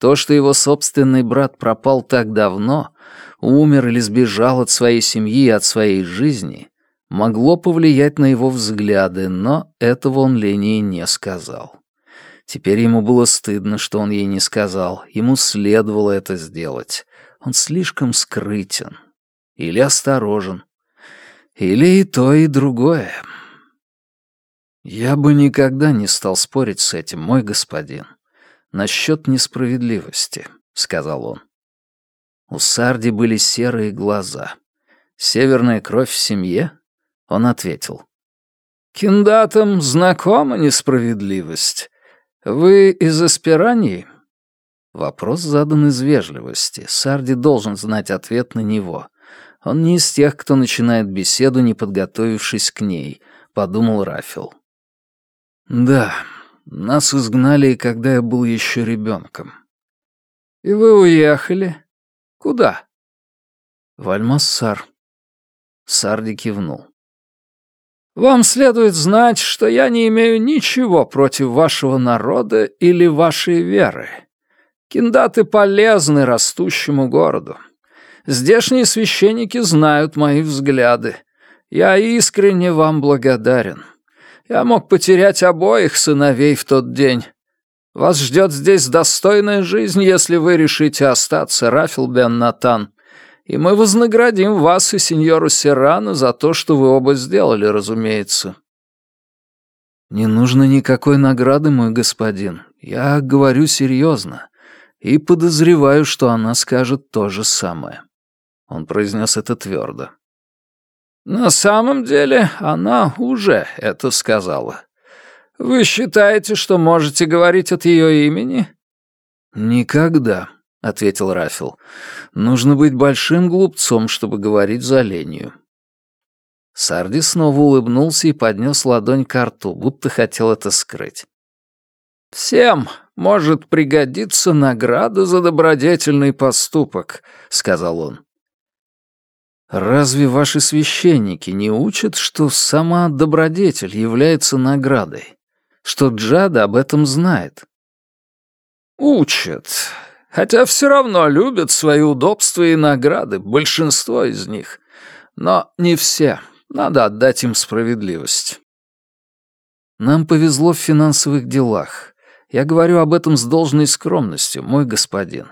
[SPEAKER 1] То, что его собственный брат пропал так давно, умер или сбежал от своей семьи и от своей жизни, могло повлиять на его взгляды, но этого он Лене не сказал. Теперь ему было стыдно, что он ей не сказал. Ему следовало это сделать. Он слишком скрытен. Или осторожен. Или и то, и другое. Я бы никогда не стал спорить с этим, мой господин. Насчет несправедливости, — сказал он. У Сарди были серые глаза. Северная кровь в семье? Он ответил.
[SPEAKER 2] «Киндатам знакома несправедливость. Вы из Аспирании?»
[SPEAKER 1] Вопрос задан из вежливости. Сарди должен знать ответ на него. Он не из тех, кто начинает беседу, не подготовившись к ней, подумал Рафил. Да, нас изгнали, когда я был еще ребенком.
[SPEAKER 2] И вы уехали? Куда?
[SPEAKER 1] В Альмассар. Сарди кивнул.
[SPEAKER 2] «Вам следует знать, что я не имею ничего против вашего народа или вашей веры. Киндаты полезны растущему городу. Здешние священники знают мои взгляды. Я искренне вам благодарен. Я мог потерять обоих сыновей в тот день. Вас ждет здесь достойная жизнь, если вы решите остаться, Рафил бен Натан. И мы вознаградим вас и сеньору Серрано за то, что вы оба сделали, разумеется».
[SPEAKER 1] «Не нужно никакой награды, мой господин. Я говорю серьезно и подозреваю, что она скажет то же самое. Он произнес это твердо.
[SPEAKER 2] На самом деле она уже это сказала. Вы считаете, что можете говорить от ее имени?
[SPEAKER 1] Никогда, ответил Рафил. Нужно быть большим глупцом, чтобы говорить за ленью. Сарди снова улыбнулся и поднес ладонь к рту, будто хотел это скрыть.
[SPEAKER 2] «Всем может пригодиться награда за добродетельный поступок», — сказал он.
[SPEAKER 1] «Разве ваши священники не учат, что сама добродетель является наградой? Что Джада об этом знает?»
[SPEAKER 2] «Учат. Хотя все равно любят свои удобства и награды, большинство из них. Но не все. Надо отдать им справедливость».
[SPEAKER 1] «Нам повезло в финансовых делах. Я говорю об этом с должной скромностью, мой господин.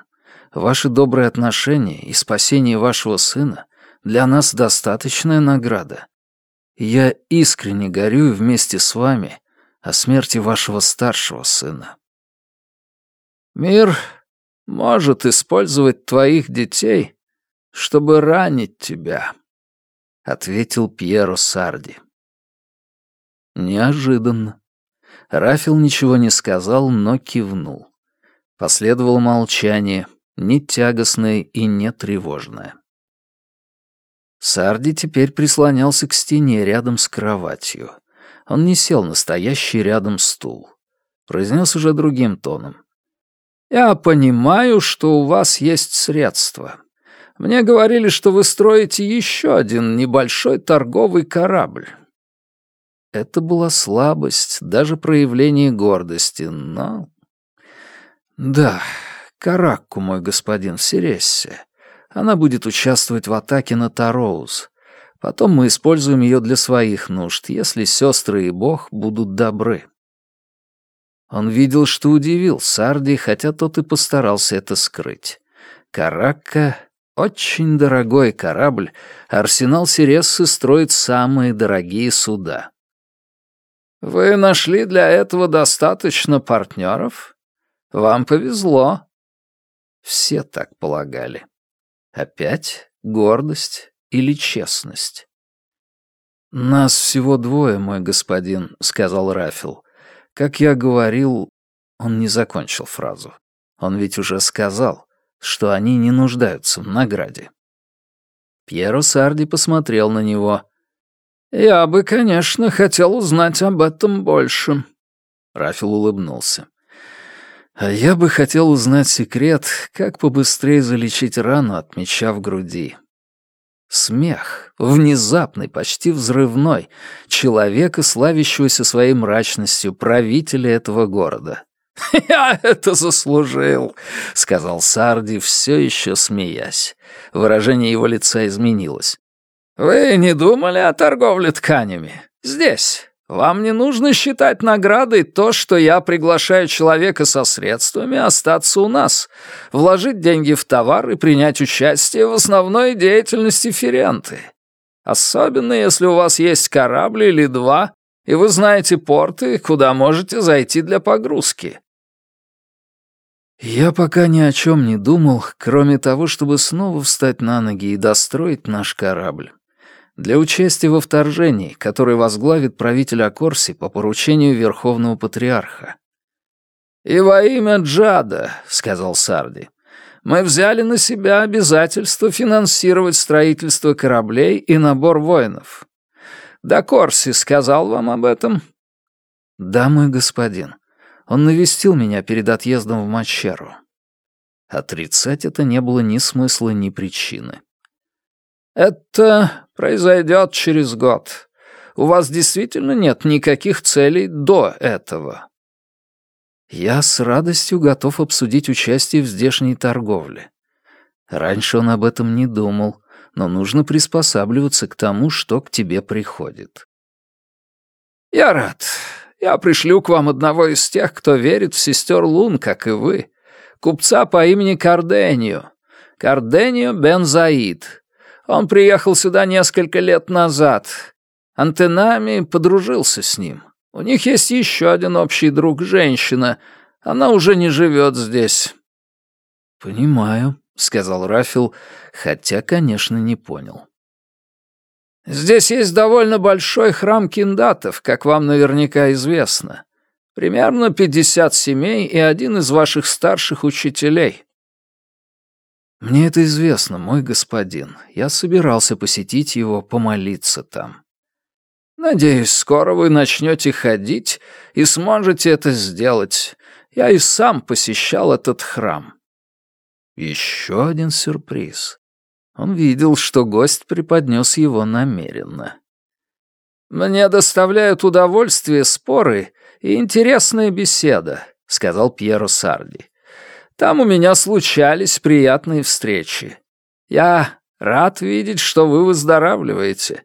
[SPEAKER 1] Ваши добрые отношения и спасение вашего сына для нас достаточная награда. я искренне горюю вместе с вами о смерти вашего старшего сына.
[SPEAKER 2] Мир может использовать твоих детей, чтобы ранить тебя, — ответил Пьеро Сарди.
[SPEAKER 1] Неожиданно. Рафил ничего не сказал, но кивнул. Последовало молчание, не тягостное и не тревожное. Сарди теперь прислонялся к стене рядом с кроватью. Он не сел на стоящий рядом стул. Произнес уже другим тоном.
[SPEAKER 2] «Я понимаю, что у вас есть средства. Мне говорили, что вы строите еще один небольшой торговый корабль.
[SPEAKER 1] Это была слабость, даже проявление гордости, но... Да, Каракку, мой господин, в Сирессе. Она будет участвовать в атаке на Тароуз. Потом мы используем ее для своих нужд, если сестры и бог будут добры. Он видел, что удивил Сарди, хотя тот и постарался это скрыть. Каракка — очень дорогой корабль, арсенал Сирессы строит самые дорогие суда.
[SPEAKER 2] Вы нашли для этого достаточно партнеров? Вам повезло.
[SPEAKER 1] Все так полагали. Опять гордость или честность? «Нас всего двое, мой господин», — сказал Рафил. «Как я говорил...» Он не закончил фразу. Он ведь уже сказал, что они не нуждаются в награде. Пьеро Сарди посмотрел на него.
[SPEAKER 2] «Я бы, конечно, хотел узнать об этом больше».
[SPEAKER 1] Рафил улыбнулся. «А я бы хотел узнать секрет, как побыстрее залечить рану от меча в груди». Смех, внезапный, почти взрывной, человека, славящегося своей мрачностью, правителя этого города.
[SPEAKER 2] «Я это заслужил», — сказал Сарди, все еще смеясь.
[SPEAKER 1] Выражение его лица изменилось.
[SPEAKER 2] «Вы не думали о торговле тканями? Здесь. Вам не нужно считать наградой то, что я приглашаю человека со средствами остаться у нас, вложить деньги в товар и принять участие в основной деятельности Ференты. Особенно, если у вас есть корабль или два, и вы знаете порты, куда можете зайти для погрузки.
[SPEAKER 1] Я пока ни о чем не думал, кроме того, чтобы снова встать на ноги и достроить наш корабль для участия во вторжении, которое возглавит правитель Акорси по поручению Верховного Патриарха.
[SPEAKER 2] «И во имя Джада», — сказал Сарди, — «мы взяли на себя обязательство финансировать строительство кораблей и набор воинов. Да Корси сказал вам об этом?»
[SPEAKER 1] «Да, мой господин. Он навестил меня перед отъездом в Мачеру». Отрицать это не было ни смысла, ни причины.
[SPEAKER 2] «Это произойдет через год. У вас действительно нет никаких целей до этого?»
[SPEAKER 1] Я с радостью готов обсудить участие в здешней торговле. Раньше он об этом не думал, но нужно приспосабливаться к тому, что к тебе приходит.
[SPEAKER 2] «Я рад. Я пришлю к вам одного из тех, кто верит в сестер Лун, как и вы, купца по имени Карденио. Карденио Бен Заид. Он приехал сюда несколько лет назад. Антенами подружился с ним. У них есть еще один общий друг, женщина. Она уже не живет здесь».
[SPEAKER 1] «Понимаю», — сказал Рафил, хотя, конечно, не понял.
[SPEAKER 2] «Здесь есть довольно большой храм киндатов, как вам наверняка известно. Примерно пятьдесят семей и один из ваших старших учителей».
[SPEAKER 1] «Мне это известно, мой господин. Я собирался посетить его, помолиться там».
[SPEAKER 2] «Надеюсь, скоро вы начнете ходить и сможете это сделать. Я и сам посещал этот храм».
[SPEAKER 1] Еще один сюрприз. Он видел, что гость преподнес его намеренно.
[SPEAKER 2] «Мне доставляют удовольствие споры и интересная беседа», — сказал Пьеро Сарди. «Там у меня случались приятные встречи. Я рад видеть, что вы выздоравливаете.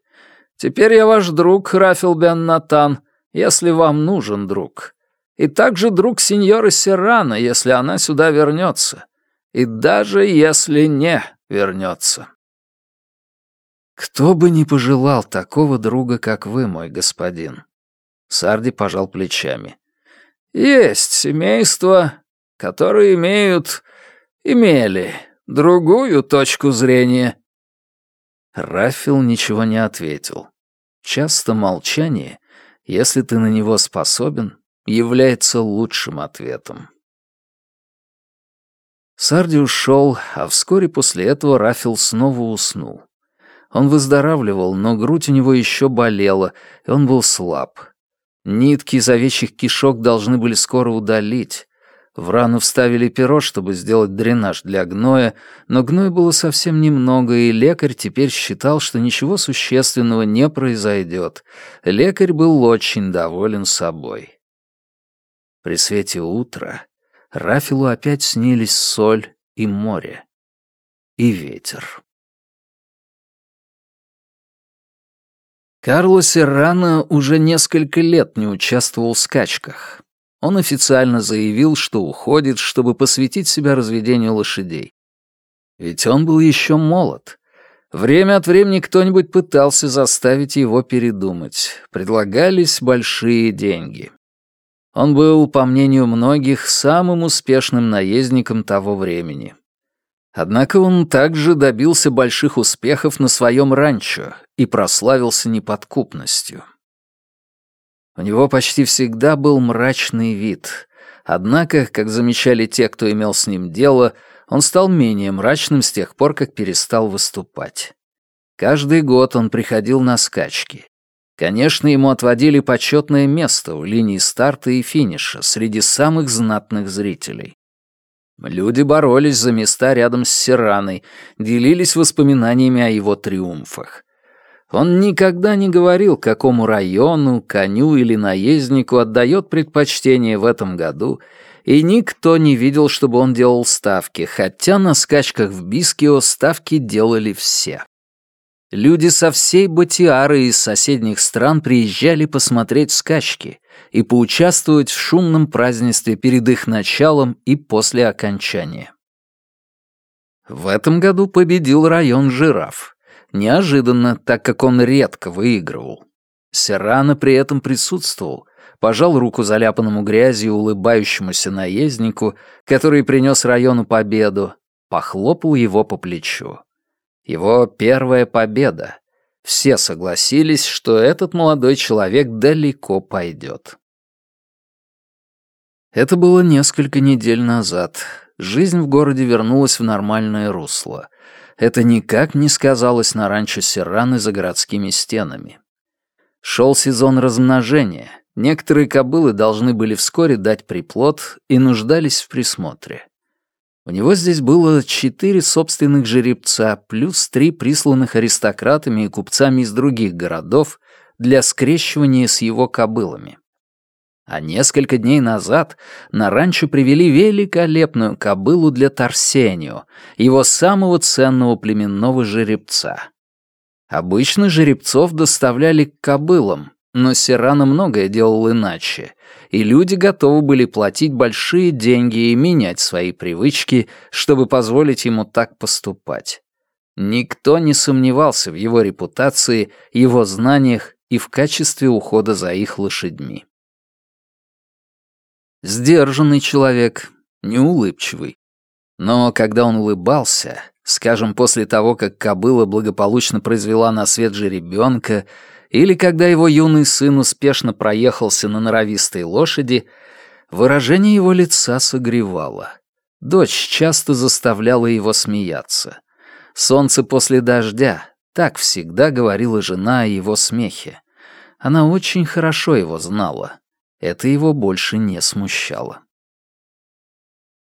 [SPEAKER 2] Теперь я ваш друг, Рафил Бен Натан, если вам нужен друг. И также друг сеньоры Серрано, если она сюда вернется. И даже если не вернется.
[SPEAKER 1] Кто бы не пожелал такого друга, как вы, мой господин. Сарди пожал плечами.
[SPEAKER 2] Есть семейства, которые имеют, имели другую точку зрения.
[SPEAKER 1] Рафил ничего не ответил. Часто молчание, если ты на него способен, является лучшим ответом. Сарди ушел, а вскоре после этого Рафил снова уснул. Он выздоравливал, но грудь у него еще болела, и он был слаб. Нитки из овечьих кишок должны были скоро удалить. В рану вставили перо, чтобы сделать дренаж для гноя, но гноя было совсем немного, и лекарь теперь считал, что ничего существенного не произойдет. Лекарь был очень доволен собой. При свете утра Рафилу опять снились соль и море. И ветер. Карло Серрано уже несколько лет не участвовал в скачках. Он официально заявил, что уходит, чтобы посвятить себя разведению лошадей. Ведь он был еще молод. Время от времени кто-нибудь пытался заставить его передумать. Предлагались большие деньги. Он был, по мнению многих, самым успешным наездником того времени. Однако он также добился больших успехов на своем ранчо и прославился неподкупностью. У него почти всегда был мрачный вид. Однако, как замечали те, кто имел с ним дело, он стал менее мрачным с тех пор, как перестал выступать. Каждый год он приходил на скачки. Конечно, ему отводили почетное место у линии старта и финиша среди самых знатных зрителей. Люди боролись за места рядом с Сираной, делились воспоминаниями о его триумфах. Он никогда не говорил, какому району, коню или наезднику отдает предпочтение в этом году, и никто не видел, чтобы он делал ставки, хотя на скачках в Бискио ставки делали все. Люди со всей Батиары из соседних стран приезжали посмотреть скачки и поучаствовать в шумном празднестве перед их началом и после окончания. В этом году победил район жираф. Неожиданно, так как он редко выигрывал. Серрано при этом присутствовал, пожал руку заляпанному грязью улыбающемуся наезднику, который принес району победу, похлопал его по плечу. Его первая победа. Все согласились, что этот молодой человек далеко пойдет. Это было несколько недель назад. Жизнь в городе вернулась в нормальное русло это никак не сказалось на ранчо Серраны за городскими стенами. Шел сезон размножения. Некоторые кобылы должны были вскоре дать приплод и нуждались в присмотре. У него здесь было четыре собственных жеребца, плюс три присланных аристократами и купцами из других городов для скрещивания с его кобылами. А несколько дней назад на ранчо привели великолепную кобылу для Торсенио, его самого ценного племенного жеребца. Обычно жеребцов доставляли к кобылам, но Серрано многое делал иначе, и люди готовы были платить большие деньги и менять свои привычки, чтобы позволить ему так поступать. Никто не сомневался в его репутации, его знаниях и в качестве ухода за их лошадьми. Сдержанный человек, неулыбчивый. Но когда он улыбался, скажем, после того, как кобыла благополучно произвела на свет же ребенка, или когда его юный сын успешно проехался на норовистой лошади, выражение его лица согревало. Дочь часто заставляла его смеяться. «Солнце после дождя», так всегда говорила жена о его смехе. Она очень хорошо его знала. Это его больше не смущало.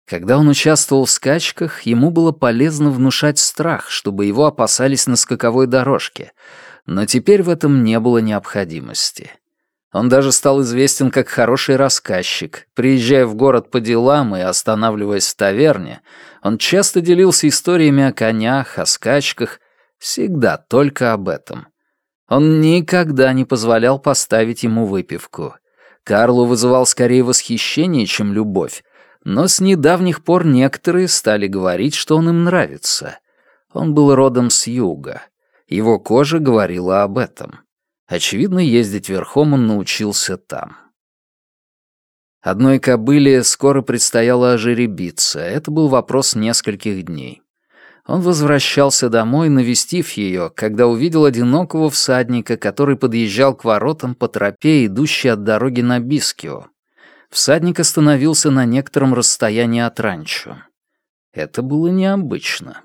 [SPEAKER 1] Когда он участвовал в скачках, ему было полезно внушать страх, чтобы его опасались на скаковой дорожке, но теперь в этом не было необходимости. Он даже стал известен как хороший рассказчик. Приезжая в город по делам и останавливаясь в таверне, он часто делился историями о конях, о скачках, всегда только об этом. Он никогда не позволял поставить ему выпивку. Карлу вызывал скорее восхищение, чем любовь, но с недавних пор некоторые стали говорить, что он им нравится. Он был родом с юга. Его кожа говорила об этом. Очевидно, ездить верхом он научился там. Одной кобыле скоро предстояло ожеребиться. Это был вопрос нескольких дней. Он возвращался домой, навестив ее, когда увидел одинокого всадника, который подъезжал к воротам по тропе, идущей от дороги на Бискио. Всадник остановился на некотором расстоянии от ранчо. Это было необычно.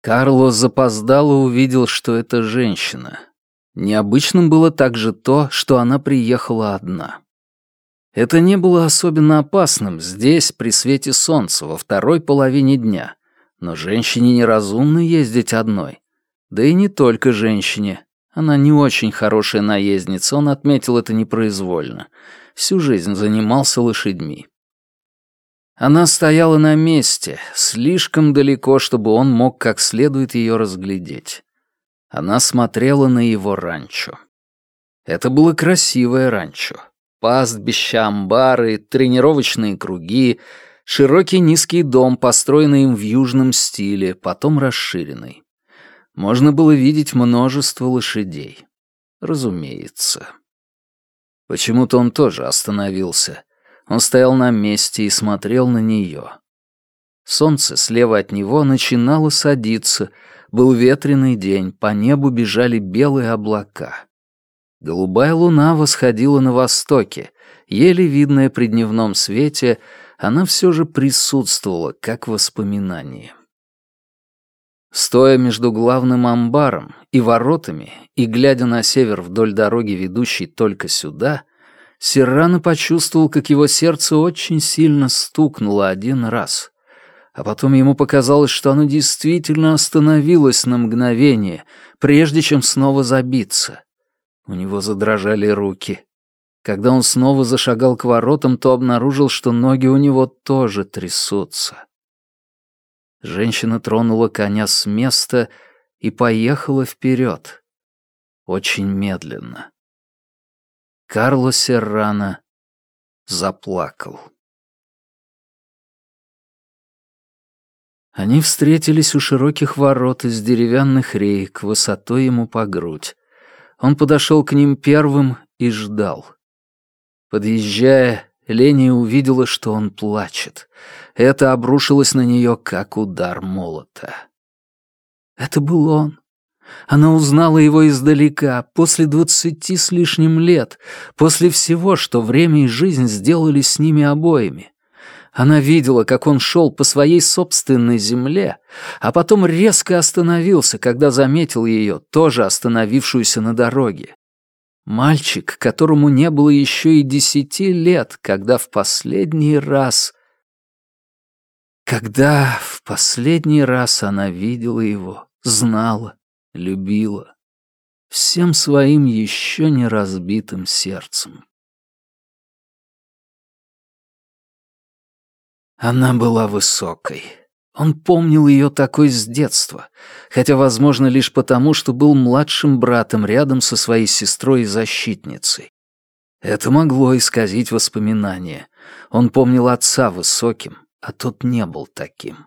[SPEAKER 1] Карлос запоздало увидел, что это женщина. Необычным было также то, что она приехала одна. Это не было особенно опасным здесь, при свете солнца, во второй половине дня — но женщине неразумно ездить одной. Да и не только женщине. Она не очень хорошая наездница, он отметил это непроизвольно. Всю жизнь занимался лошадьми. Она стояла на месте, слишком далеко, чтобы он мог как следует ее разглядеть. Она смотрела на его ранчо. Это было красивое ранчо. Пастбища, амбары, тренировочные круги, Широкий низкий дом, построенный им в южном стиле, потом расширенный. Можно было видеть множество лошадей. Разумеется. Почему-то он тоже остановился. Он стоял на месте и смотрел на нее. Солнце слева от него начинало садиться. Был ветреный день, по небу бежали белые облака. Голубая луна восходила на востоке, еле видная при дневном свете — она все же присутствовала как воспоминание. Стоя между главным амбаром и воротами и глядя на север вдоль дороги, ведущей только сюда, Серрано почувствовал, как его сердце очень сильно стукнуло один раз. А потом ему показалось, что оно действительно остановилось на мгновение, прежде чем снова забиться. У него задрожали руки. Когда он снова зашагал к воротам, то обнаружил, что ноги у него тоже трясутся. Женщина тронула коня с места и поехала вперед. Очень медленно. Карло Серрано заплакал. Они встретились у широких ворот из деревянных рейк, высотой ему по грудь. Он подошел к ним первым и ждал. Подъезжая, Леня увидела, что он плачет. Это обрушилось на нее, как удар молота. Это был он. Она узнала его издалека, после двадцати с лишним лет, после всего, что время и жизнь сделали с ними обоими. Она видела, как он шел по своей собственной земле, а потом резко остановился, когда заметил ее, тоже остановившуюся на дороге. Мальчик, которому не было еще и десяти лет, когда в последний раз... Когда в последний раз она видела его, знала, любила. Всем своим еще не разбитым сердцем. Она была высокой. Он помнил ее такой с детства, хотя, возможно, лишь потому, что был младшим братом рядом со своей сестрой и защитницей. Это могло исказить воспоминания. Он помнил отца высоким, а тот не был таким.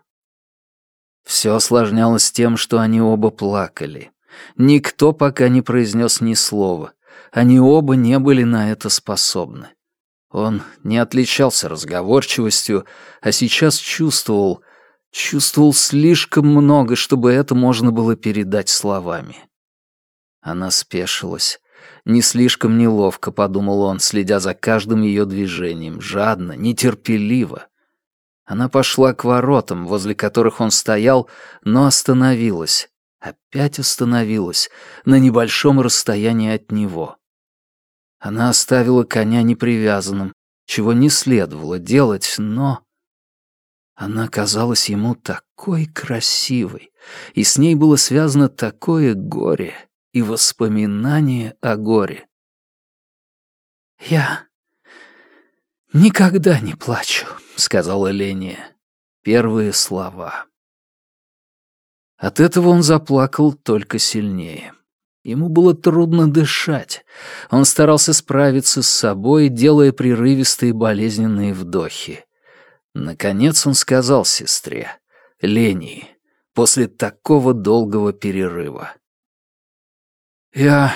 [SPEAKER 1] Все осложнялось тем, что они оба плакали. Никто пока не произнес ни слова. Они оба не были на это способны. Он не отличался разговорчивостью, а сейчас чувствовал, чувствовал слишком много, чтобы это можно было передать словами. Она спешилась. Не слишком неловко, подумал он, следя за каждым ее движением, жадно, нетерпеливо. Она пошла к воротам, возле которых он стоял, но остановилась. Опять остановилась, на небольшом расстоянии от него. Она оставила коня непривязанным, чего не следовало делать, но... Она казалась ему такой красивой, и с ней было связано такое горе и воспоминание о горе.
[SPEAKER 3] «Я никогда не плачу», — сказала Леня.
[SPEAKER 1] Первые слова. От этого он заплакал только сильнее. Ему было трудно дышать. Он старался справиться с собой, делая прерывистые болезненные вдохи. Наконец он сказал сестре, Лении, после такого долгого перерыва. «Я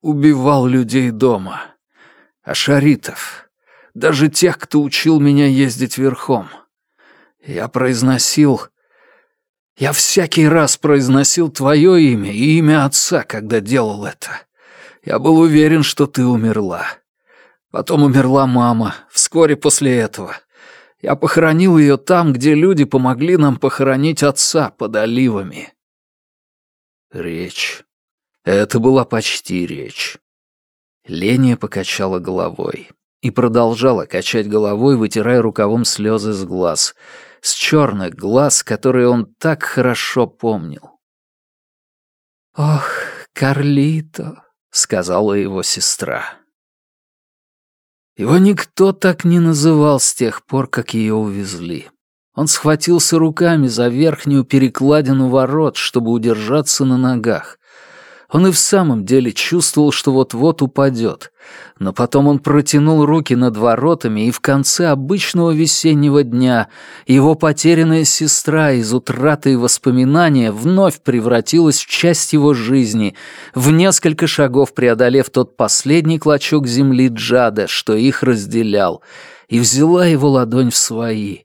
[SPEAKER 1] убивал людей дома, ашаритов, даже тех, кто учил меня ездить верхом. Я произносил я всякий раз произносил твое имя и имя отца, когда делал это. Я был уверен, что ты умерла. Потом умерла мама, вскоре после этого. Я похоронил ее там, где люди помогли нам похоронить отца под оливами. Речь. Это была почти речь. Леня покачала головой и продолжала качать головой, вытирая рукавом слезы с глаз — с черных глаз, которые он так хорошо помнил.
[SPEAKER 3] «Ох, Карлито», —
[SPEAKER 1] сказала его сестра. Его никто так не называл с тех пор, как ее увезли. Он схватился руками за верхнюю перекладину ворот, чтобы удержаться на ногах. Он и в самом деле чувствовал, что вот-вот упадет. Но потом он протянул руки над воротами, и в конце обычного весеннего дня его потерянная сестра из утраты и воспоминания вновь превратилась в часть его жизни, в несколько шагов преодолев тот последний клочок земли Джада, что их разделял, и взяла его ладонь в свои.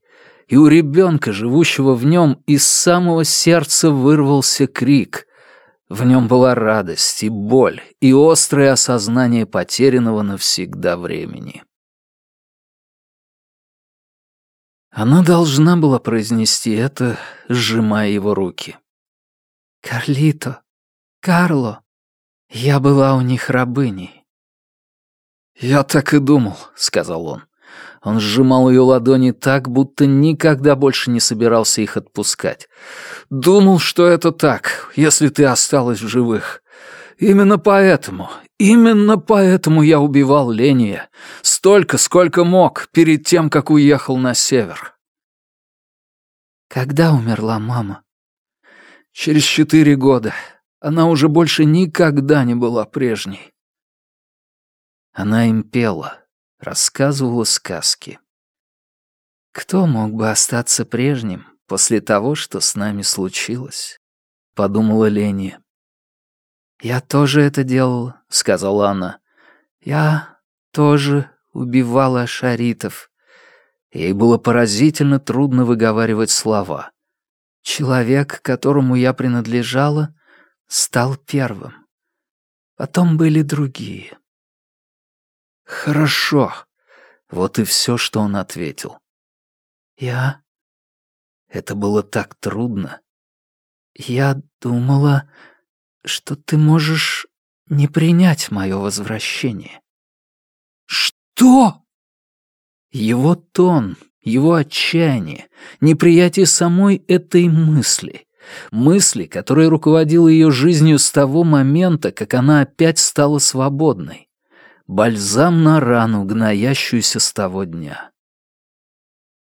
[SPEAKER 1] И у ребенка, живущего в нем, из самого сердца вырвался крик — в нем была радость и боль, и острое осознание потерянного навсегда времени. Она должна была произнести это, сжимая его руки.
[SPEAKER 3] «Карлито, Карло, я была у них рабыней».
[SPEAKER 1] «Я так и думал», — сказал он. Он сжимал ее ладони так, будто никогда больше не собирался их отпускать. «Думал, что это так, если ты осталась в живых. Именно поэтому, именно поэтому я убивал Ления. Столько, сколько мог, перед тем, как уехал на север».
[SPEAKER 3] «Когда умерла мама?»
[SPEAKER 1] «Через четыре года. Она уже больше никогда не была прежней». Она им пела рассказывала сказки.
[SPEAKER 3] «Кто мог бы остаться прежним после того, что с нами случилось?» — подумала Леня. «Я тоже это делала», — сказала она. «Я тоже убивала шаритов». Ей было поразительно трудно выговаривать слова. Человек, которому я принадлежала, стал первым. Потом были другие.
[SPEAKER 1] «Хорошо». Вот и все, что он ответил.
[SPEAKER 3] «Я...»
[SPEAKER 1] Это было так трудно.
[SPEAKER 3] «Я думала, что ты можешь не принять мое возвращение».
[SPEAKER 1] «Что?» Его тон, его отчаяние, неприятие самой этой мысли, мысли, которая руководила ее жизнью с того момента, как она опять стала свободной бальзам на рану, гноящуюся с того дня.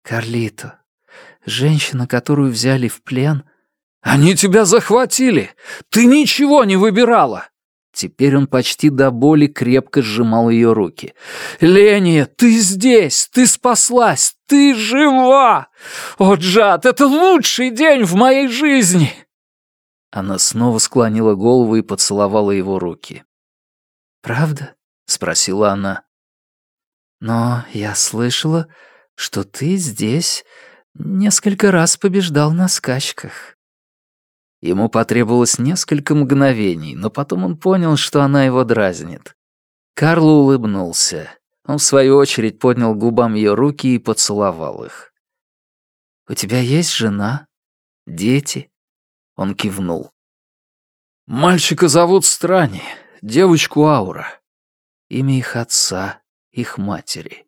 [SPEAKER 3] «Карлито, женщина, которую взяли в плен...»
[SPEAKER 1] «Они тебя захватили! Ты ничего не выбирала!» Теперь он почти до боли крепко сжимал ее руки. «Леня, ты здесь! Ты спаслась! Ты жива! О, Джад, это лучший день в моей жизни!» Она снова склонила голову и поцеловала его руки.
[SPEAKER 3] «Правда?»
[SPEAKER 1] — спросила она.
[SPEAKER 3] Но я слышала, что ты здесь несколько раз побеждал на скачках. Ему потребовалось несколько мгновений, но потом он понял, что она его дразнит. Карло улыбнулся. Он, в свою очередь, поднял губам ее руки и поцеловал их. «У тебя есть жена? Дети?» Он кивнул.
[SPEAKER 2] «Мальчика зовут Страни, девочку Аура».
[SPEAKER 3] Имя их отца, их матери.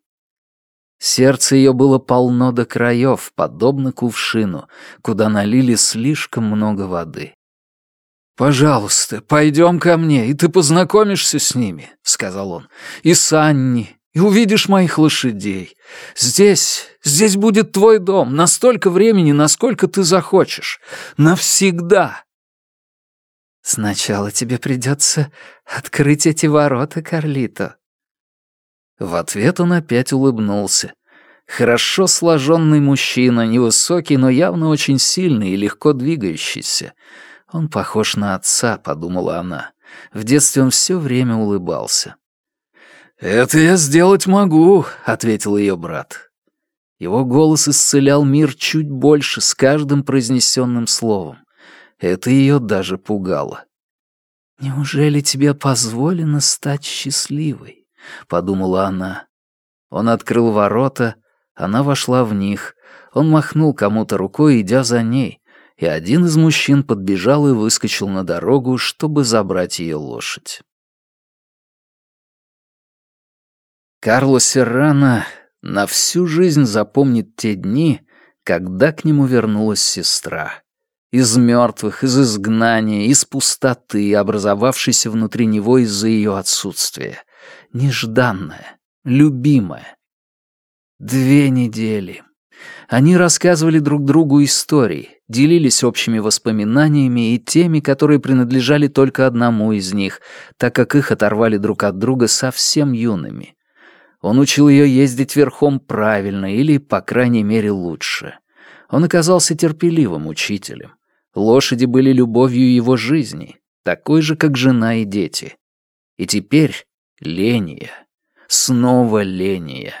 [SPEAKER 3] Сердце ее было полно до краев, подобно кувшину, куда налили слишком много воды.
[SPEAKER 2] «Пожалуйста, пойдем ко мне, и ты познакомишься с ними», — сказал он, — «и с Анни, и увидишь моих лошадей. Здесь, здесь будет твой дом, на столько времени, насколько ты захочешь. Навсегда.
[SPEAKER 3] Сначала тебе придется открыть эти ворота, Карлито.
[SPEAKER 1] В ответ он опять улыбнулся. Хорошо сложенный мужчина, невысокий, но явно очень сильный и легко двигающийся. Он похож на отца, подумала она. В детстве он все время улыбался.
[SPEAKER 2] «Это я сделать могу», — ответил ее брат.
[SPEAKER 1] Его голос исцелял мир чуть больше с каждым произнесенным словом. Это ее даже пугало.
[SPEAKER 3] «Неужели тебе позволено стать счастливой?»
[SPEAKER 1] — подумала она. Он открыл ворота, она вошла в них. Он махнул кому-то рукой, идя за ней, и один из мужчин подбежал и выскочил на дорогу, чтобы забрать ее лошадь. Карло Серрано на всю жизнь запомнит те дни, когда к нему вернулась сестра. Из мертвых, из изгнания, из пустоты, образовавшейся внутри него из-за ее отсутствия. Нежданная, любимая. Две недели. Они рассказывали друг другу истории, делились общими воспоминаниями и теми, которые принадлежали только одному из них, так как их оторвали друг от друга совсем юными. Он учил ее ездить верхом правильно или, по крайней мере, лучше. Он оказался терпеливым учителем. Лошади были любовью его жизни, такой же, как жена и дети. И теперь Ления. Снова Ления.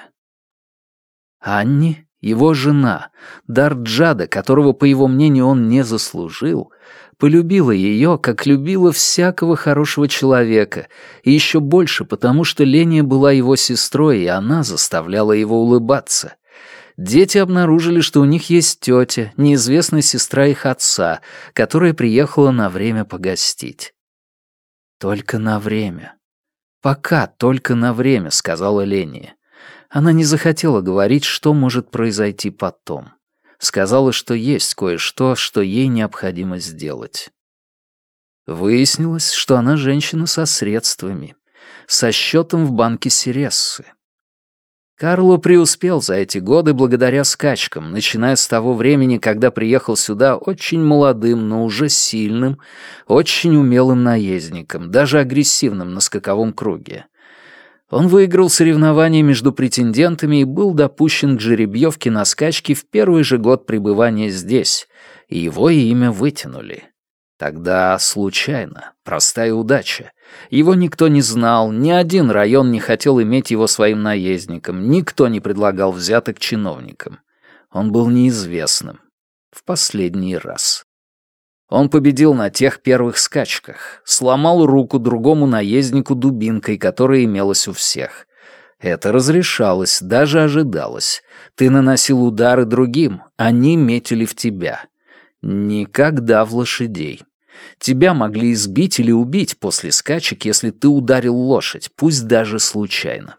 [SPEAKER 1] Анни, его жена, дар Джада, которого, по его мнению, он не заслужил, полюбила ее, как любила всякого хорошего человека, и еще больше потому, что Леня была его сестрой, и она заставляла его улыбаться. Дети обнаружили, что у них есть тетя, неизвестная сестра их отца, которая приехала на время погостить. «Только на время. Пока только на время», — сказала Леня. Она не захотела говорить, что может произойти потом сказала, что есть кое-что, что ей необходимо сделать. Выяснилось, что она женщина со средствами, со счетом в банке Сирессы. Карло преуспел за эти годы благодаря скачкам, начиная с того времени, когда приехал сюда очень молодым, но уже сильным, очень умелым наездником, даже агрессивным на скаковом круге. Он выиграл соревнования между претендентами и был допущен к жеребьевке на скачке в первый же год пребывания здесь, и его имя вытянули. Тогда случайно, простая удача. Его никто не знал, ни один район не хотел иметь его своим наездником, никто не предлагал взяток чиновникам. Он был неизвестным. В последний раз. Он победил на тех первых скачках, сломал руку другому наезднику дубинкой, которая имелась у всех. Это разрешалось, даже ожидалось. Ты наносил удары другим, они метили в тебя. Никогда в лошадей. Тебя могли избить или убить после скачек, если ты ударил лошадь, пусть даже случайно.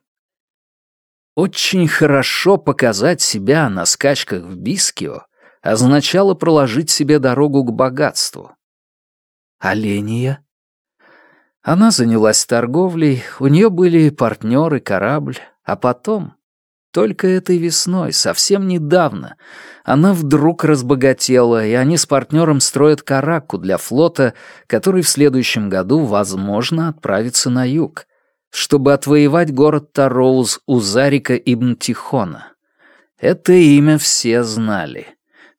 [SPEAKER 1] Очень хорошо показать себя на скачках в Бискио означало проложить себе дорогу к богатству. Оления? Она занялась торговлей, у нее были партнеры, корабль, а потом, только этой весной, совсем недавно, она вдруг разбогатела, и они с партнером строят каракку для флота, который в следующем году, возможно, отправится на юг, чтобы отвоевать город Тароуз у Зарика ибн Тихона. Это имя все знали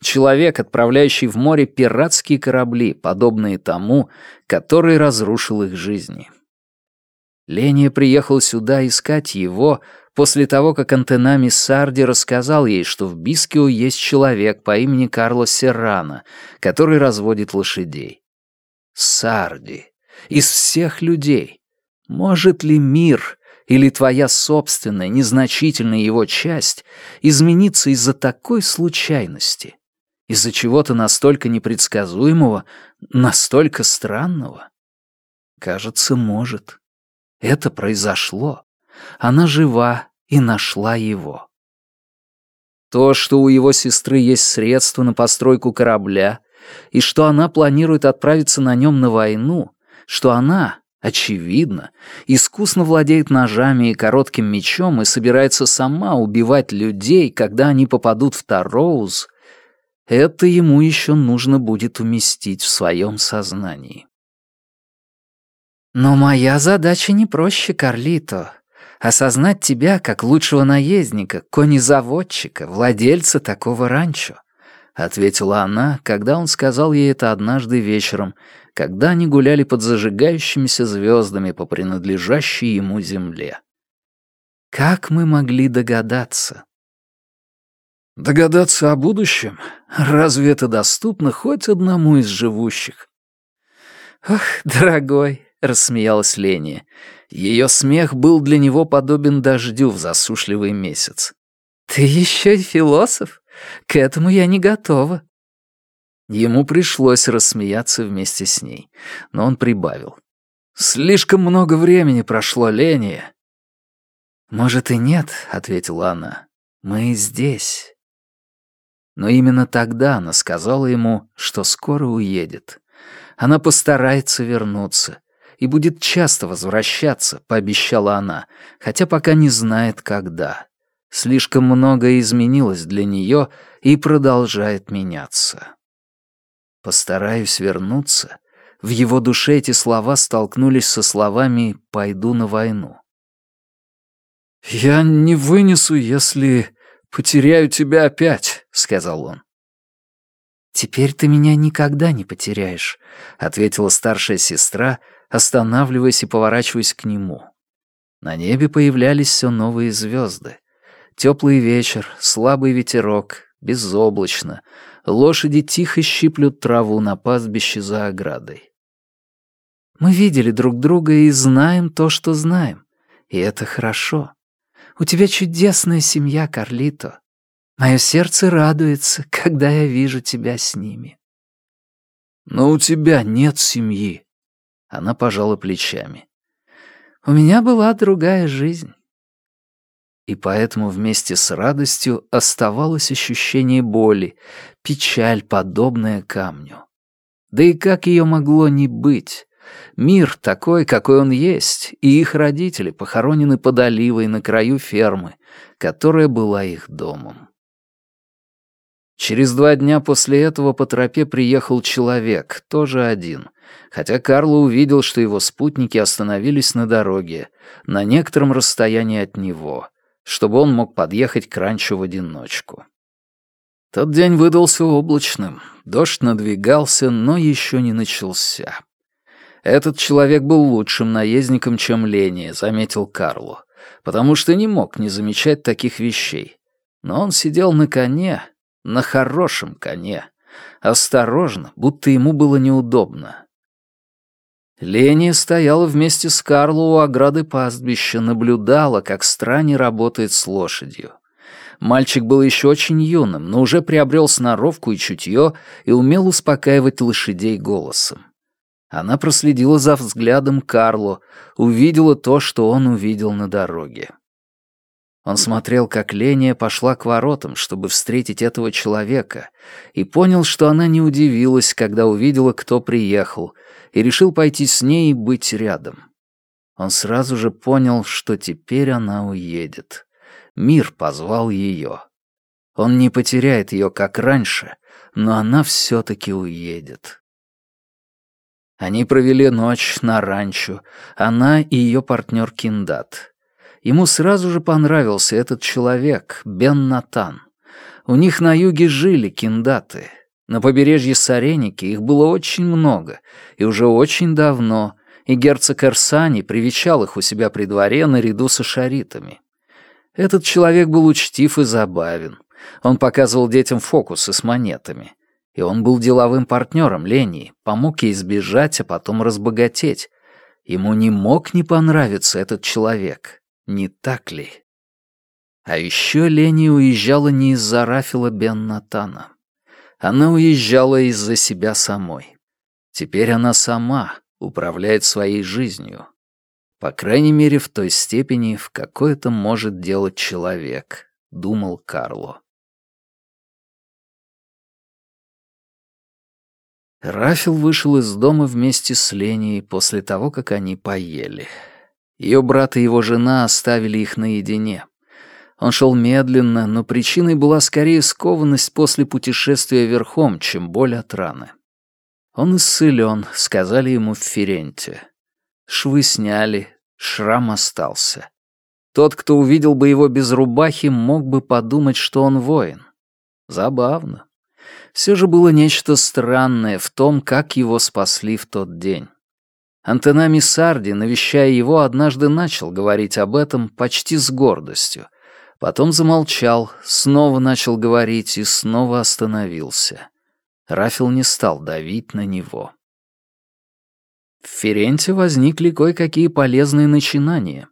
[SPEAKER 1] человек, отправляющий в море пиратские корабли, подобные тому, который разрушил их жизни. Леня приехал сюда искать его после того, как Антенами Сарди рассказал ей, что в Бискио есть человек по имени Карлос Серрано, который разводит лошадей. Сарди. Из всех людей. Может ли мир или твоя собственная, незначительная его часть измениться из-за такой случайности? Из-за чего-то настолько непредсказуемого, настолько странного? Кажется, может. Это произошло. Она жива и нашла его. То, что у его сестры есть средства на постройку корабля, и что она планирует отправиться на нем на войну, что она, очевидно, искусно владеет ножами и коротким мечом и собирается сама убивать людей, когда они попадут в Тароуз, это ему еще нужно будет уместить в своем сознании.
[SPEAKER 3] Но моя задача не проще, Карлито. Осознать тебя как лучшего наездника, конезаводчика, владельца такого ранчо. Ответила она, когда он сказал ей это однажды вечером, когда они гуляли под зажигающимися звездами по принадлежащей ему земле. Как мы могли догадаться?
[SPEAKER 2] Догадаться о будущем? Разве это доступно хоть одному из живущих?
[SPEAKER 3] Ох, дорогой, рассмеялась Леня. Ее смех был для него подобен дождю в засушливый месяц. «Ты еще и философ? К этому я не готова».
[SPEAKER 1] Ему пришлось рассмеяться вместе с ней, но он прибавил. «Слишком много времени прошло, Леня».
[SPEAKER 3] «Может и нет», — ответила она. «Мы здесь». Но именно тогда она сказала ему, что скоро уедет. Она постарается вернуться, и будет часто возвращаться», — пообещала она, хотя пока не знает, когда. Слишком многое изменилось для нее и продолжает меняться. «Постараюсь вернуться». В его душе эти слова столкнулись со словами «пойду на войну».
[SPEAKER 2] «Я не вынесу, если потеряю тебя опять», — сказал он.
[SPEAKER 3] «Теперь ты меня никогда не потеряешь», — ответила старшая сестра, останавливаясь и поворачиваясь к нему. На небе появлялись все новые звезды. Теплый вечер, слабый ветерок, безоблачно. Лошади тихо щиплют траву на пастбище за оградой. Мы видели друг друга и знаем то, что знаем. И это хорошо. У тебя чудесная семья, Карлито. Мое сердце радуется, когда я вижу тебя с ними.
[SPEAKER 2] Но у тебя нет семьи,
[SPEAKER 1] она пожала плечами.
[SPEAKER 3] «У меня была другая жизнь».
[SPEAKER 1] И поэтому вместе с радостью оставалось ощущение боли, печаль, подобная камню. Да и как ее могло не быть? Мир такой, какой он есть, и их родители похоронены под оливой на краю фермы, которая была их домом. Через два дня после этого по тропе приехал человек, тоже один, хотя Карло увидел, что его спутники остановились на дороге, на некотором расстоянии от него, чтобы он мог подъехать к ранчо в одиночку. Тот день выдался облачным, дождь надвигался, но еще не начался. Этот человек был лучшим наездником, чем Лени, заметил Карло, потому что не мог не замечать таких вещей. Но он сидел на коне, на хорошем коне, осторожно, будто ему было неудобно. Ления стояла вместе с Карло у ограды пастбища, наблюдала, как Страни работает с лошадью. Мальчик был еще очень юным, но уже приобрел сноровку и чутье и умел успокаивать лошадей голосом. Она проследила за взглядом Карло, увидела то, что он увидел на дороге. Он смотрел, как Ления пошла к воротам, чтобы встретить этого человека, и понял, что она не удивилась, когда увидела, кто приехал, и решил пойти с ней и быть рядом. Он сразу же понял, что теперь она уедет. Мир позвал ее. Он не потеряет ее, как раньше, но она все-таки уедет. Они провели ночь на ранчо, она и ее партнер Киндат. Ему сразу же понравился этот человек, Бен Натан. У них на юге жили киндаты. На побережье Сареники их было очень много, и уже очень давно, и герцог Эрсани привечал их у себя при дворе наряду со шаритами. Этот человек был учтив и забавен. Он показывал детям фокусы с монетами. И он был деловым партнером Лении, помог ей сбежать, а потом разбогатеть. Ему не мог не понравиться этот человек, не так ли? А еще Лени уезжала не из-за Рафила Бен Натана. Она уезжала из-за себя самой. Теперь она сама управляет своей жизнью. По крайней мере, в той степени, в какой это может делать человек, думал Карло. Рафил вышел из дома вместе с Леней после того, как они поели. Ее брат и его жена оставили их наедине. Он шел медленно, но причиной была скорее скованность после путешествия верхом, чем боль от раны. Он исцелен, сказали ему в Ференте. Швы сняли, шрам остался. Тот, кто увидел бы его без рубахи, мог бы подумать, что он воин. Забавно. Все же было нечто странное в том, как его спасли в тот день. Антенами Сарди, навещая его, однажды начал говорить об этом почти с гордостью. Потом замолчал, снова начал говорить и снова остановился. Рафил не стал давить на него. В Ференте возникли кое-какие полезные начинания.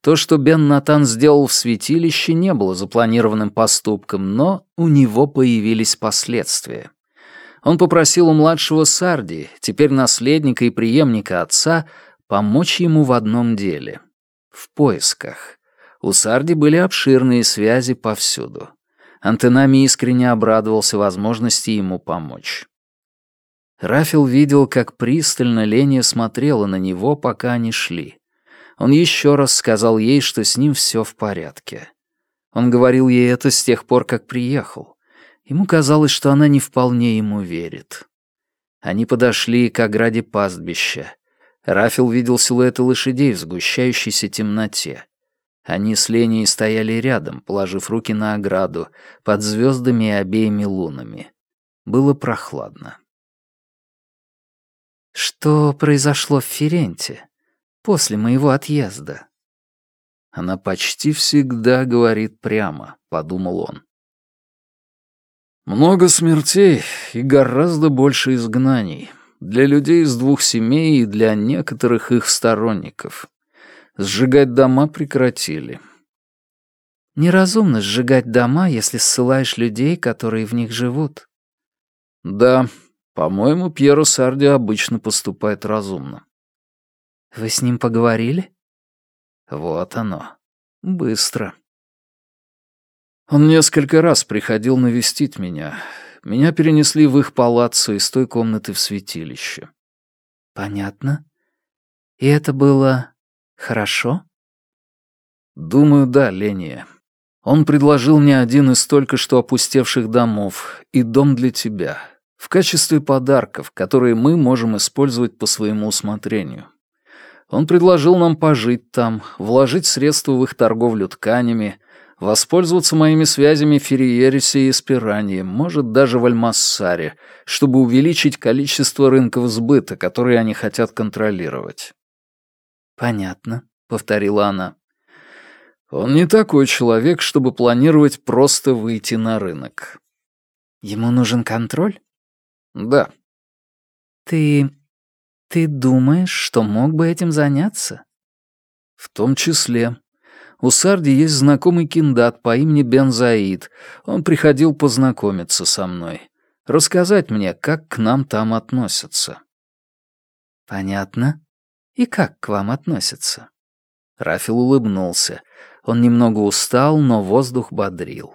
[SPEAKER 1] То, что Бен Натан сделал в святилище, не было запланированным поступком, но у него появились последствия. Он попросил у младшего Сарди, теперь наследника и преемника отца, помочь ему в одном деле — в поисках. У Сарди были обширные связи повсюду. Антенами искренне обрадовался возможности ему помочь. Рафил видел, как пристально Леня смотрела на него, пока они шли. Он еще раз сказал ей, что с ним все в порядке. Он говорил ей это с тех пор, как приехал. Ему казалось, что она не вполне ему верит. Они подошли к ограде пастбища. Рафил видел силуэты лошадей в сгущающейся темноте. Они с Леней стояли рядом, положив руки на ограду, под звездами и обеими лунами. Было прохладно.
[SPEAKER 3] «Что произошло в Ференте?» после моего отъезда.
[SPEAKER 1] Она почти всегда говорит прямо, подумал он. Много смертей и гораздо больше изгнаний. Для людей из двух семей и для некоторых их сторонников. Сжигать дома прекратили.
[SPEAKER 3] Неразумно сжигать дома, если ссылаешь людей, которые в них живут.
[SPEAKER 1] Да, по-моему, Пьеро Сарди обычно поступает разумно.
[SPEAKER 3] Вы с ним поговорили?
[SPEAKER 1] Вот оно. Быстро. Он несколько раз приходил навестить меня. Меня перенесли в их палаццо из той комнаты в святилище.
[SPEAKER 3] Понятно. И это было хорошо?
[SPEAKER 1] Думаю, да, Ления. Он предложил мне один из только что опустевших домов и дом для тебя, в качестве подарков, которые мы можем использовать по своему усмотрению. Он предложил нам пожить там, вложить средства в их торговлю тканями, воспользоваться моими связями в Ферриерисе и Эспиранье, может, даже в Альмассаре, чтобы увеличить количество рынков сбыта, которые они хотят контролировать.
[SPEAKER 3] «Понятно», — повторила она.
[SPEAKER 1] «Он не такой человек, чтобы планировать просто выйти на рынок».
[SPEAKER 3] «Ему нужен контроль?»
[SPEAKER 1] «Да».
[SPEAKER 3] «Ты «Ты думаешь, что мог бы этим заняться?»
[SPEAKER 1] «В том числе. У Сарди есть знакомый киндат по имени Бензаид. Он приходил познакомиться со мной. Рассказать мне, как к нам там относятся».
[SPEAKER 3] «Понятно. И как к вам относятся?»
[SPEAKER 1] Рафил улыбнулся. Он немного устал, но воздух бодрил.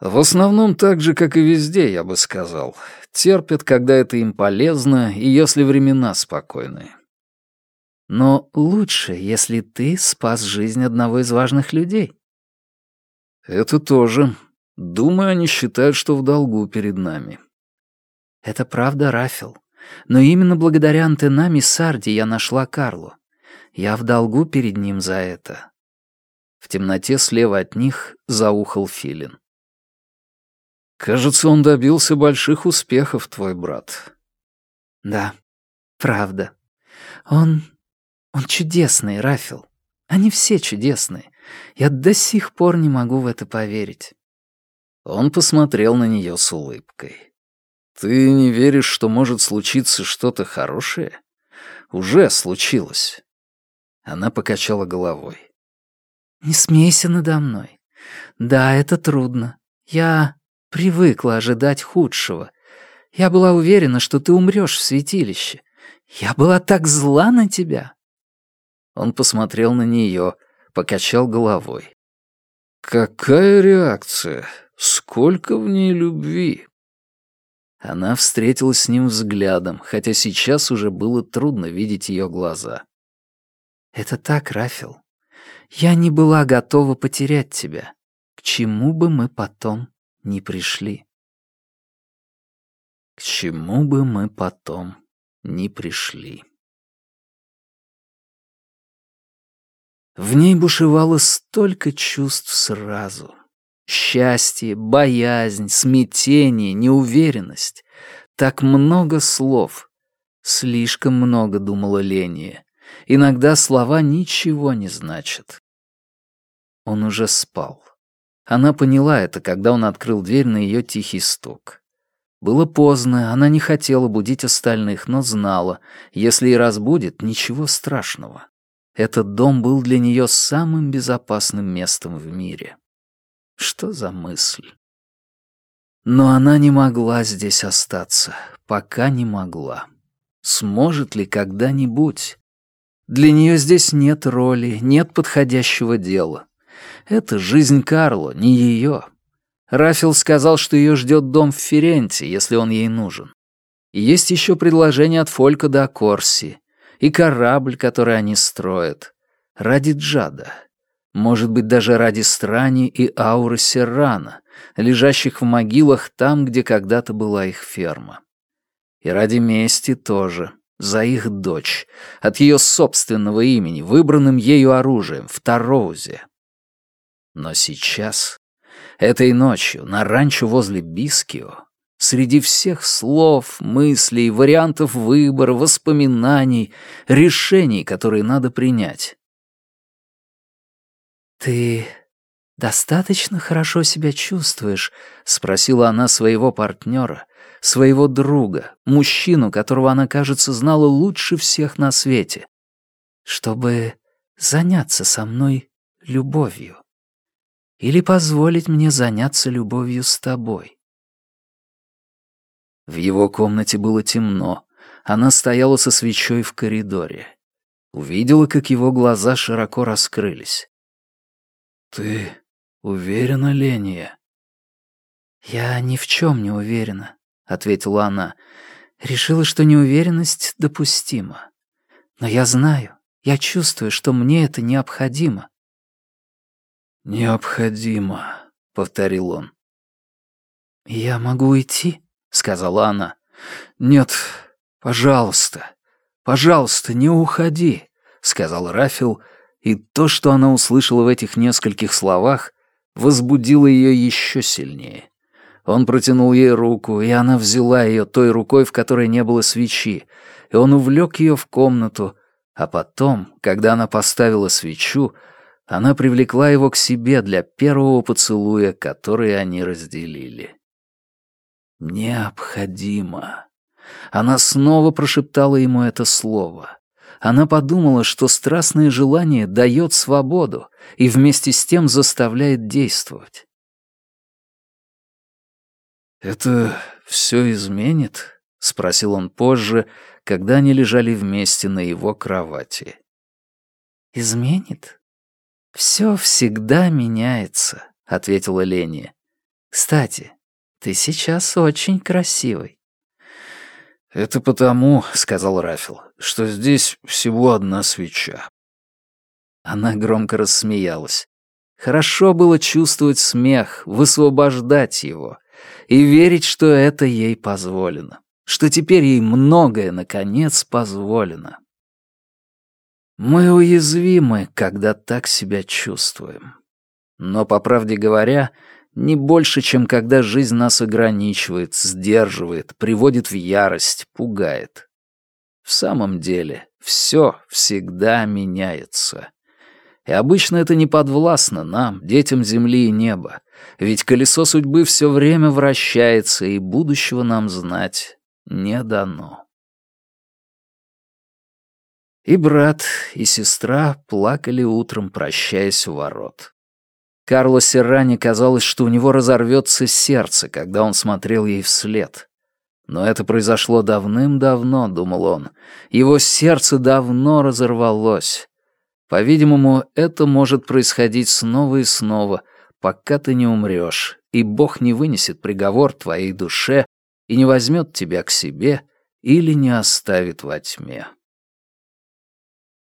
[SPEAKER 1] В основном так же, как и везде, я бы сказал. Терпят, когда это им полезно, и если времена спокойные.
[SPEAKER 3] Но лучше, если ты спас жизнь одного из важных людей.
[SPEAKER 1] Это тоже. Думаю, они считают, что в долгу перед нами.
[SPEAKER 3] Это правда, Рафил. Но именно благодаря антеннами Сарди я нашла Карлу. Я в долгу перед ним за это.
[SPEAKER 1] В темноте слева от них заухал филин. Кажется, он добился больших успехов, твой брат.
[SPEAKER 3] Да, правда. «Он... он чудесный, Рафил. Они все чудесные. Я до сих пор не могу в это поверить».
[SPEAKER 1] Он посмотрел на нее с улыбкой. «Ты не веришь, что может случиться что-то хорошее? Уже случилось». Она покачала головой.
[SPEAKER 3] «Не смейся надо мной. Да, это трудно. Я привыкла ожидать худшего. Я была уверена, что ты умрёшь в святилище. Я была так зла на тебя».
[SPEAKER 1] Он посмотрел на неё, покачал головой. «Какая реакция? Сколько в ней любви!» Она встретилась с ним взглядом, хотя сейчас уже было трудно видеть её глаза.
[SPEAKER 3] «Это так, Рафил. Я не была готова потерять тебя, к чему бы мы потом ни пришли».
[SPEAKER 1] К чему бы мы потом ни пришли. В ней бушевало столько чувств сразу. Счастье, боязнь, смятение, неуверенность. Так много слов. Слишком много, думала Ления. Иногда слова ничего не значат. Он уже спал. Она поняла это, когда он открыл дверь на ее тихий стук. Было поздно, она не хотела будить остальных, но знала, если и разбудит, ничего страшного. Этот дом был для нее самым безопасным местом в мире. Что за мысль? Но она не могла здесь остаться, пока не могла. Сможет ли когда-нибудь? Для нее здесь нет роли, нет подходящего дела. Это жизнь Карло, не ее. Рафил сказал, что ее ждет дом в Ференте, если он ей нужен. И есть еще предложение от Фолька до Корси, и корабль, который они строят. Ради Джада. Может быть, даже ради Страни и Ауры Серрана, лежащих в могилах там, где когда-то была их ферма. И ради мести тоже, за их дочь, от ее собственного имени, выбранным ею оружием, в Тароузе. Но сейчас Этой ночью на ранчо возле Бискио, среди всех слов, мыслей, вариантов выбора, воспоминаний, решений, которые надо принять.
[SPEAKER 3] «Ты достаточно хорошо себя чувствуешь?» — спросила она своего партнера, своего друга, мужчину, которого она, кажется, знала лучше всех на свете, чтобы заняться со мной любовью или позволить мне заняться любовью с тобой.
[SPEAKER 1] В его комнате было темно. Она стояла со свечой в коридоре. Увидела, как его глаза широко раскрылись. «Ты уверена, Леня?»
[SPEAKER 3] «Я ни в чем не уверена», — ответила она. «Решила, что неуверенность допустима. Но я знаю, я чувствую, что мне это необходимо.
[SPEAKER 1] «Необходимо», — повторил он.
[SPEAKER 3] «Я могу уйти?» — сказала она.
[SPEAKER 1] «Нет, пожалуйста, пожалуйста, не уходи», — сказал Рафил, и то, что она услышала в этих нескольких словах, возбудило ее еще сильнее. Он протянул ей руку, и она взяла ее той рукой, в которой не было свечи, и он увлек ее в комнату, а потом, когда она поставила свечу, она привлекла его к себе для первого поцелуя, который они разделили. «Необходимо». Она снова прошептала ему это слово. Она подумала, что страстное желание дает свободу и вместе с тем заставляет действовать. «Это все изменит?» — спросил он позже, когда они лежали вместе на его кровати.
[SPEAKER 3] «Изменит?» «Все всегда меняется», — ответила Леня. «Кстати, ты сейчас очень красивый».
[SPEAKER 1] «Это потому, — сказал Рафил, — что здесь всего одна свеча». Она громко рассмеялась. Хорошо было чувствовать смех, высвобождать его и верить, что это ей позволено, что теперь ей многое, наконец, позволено. Мы уязвимы, когда так себя чувствуем. Но, по правде говоря, не больше, чем когда жизнь нас ограничивает, сдерживает, приводит в ярость, пугает. В самом деле, все всегда меняется. И обычно это не подвластно нам, детям земли и неба, ведь колесо судьбы все время вращается, и будущего нам знать не дано. И брат, и сестра плакали утром, прощаясь у ворот. Карло Серране казалось, что у него разорвется сердце, когда он смотрел ей вслед. Но это произошло давным-давно, думал он. Его сердце давно разорвалось. По-видимому, это может происходить снова и снова, пока ты не умрешь, и Бог не вынесет приговор твоей душе и не возьмет тебя к себе или не оставит во тьме.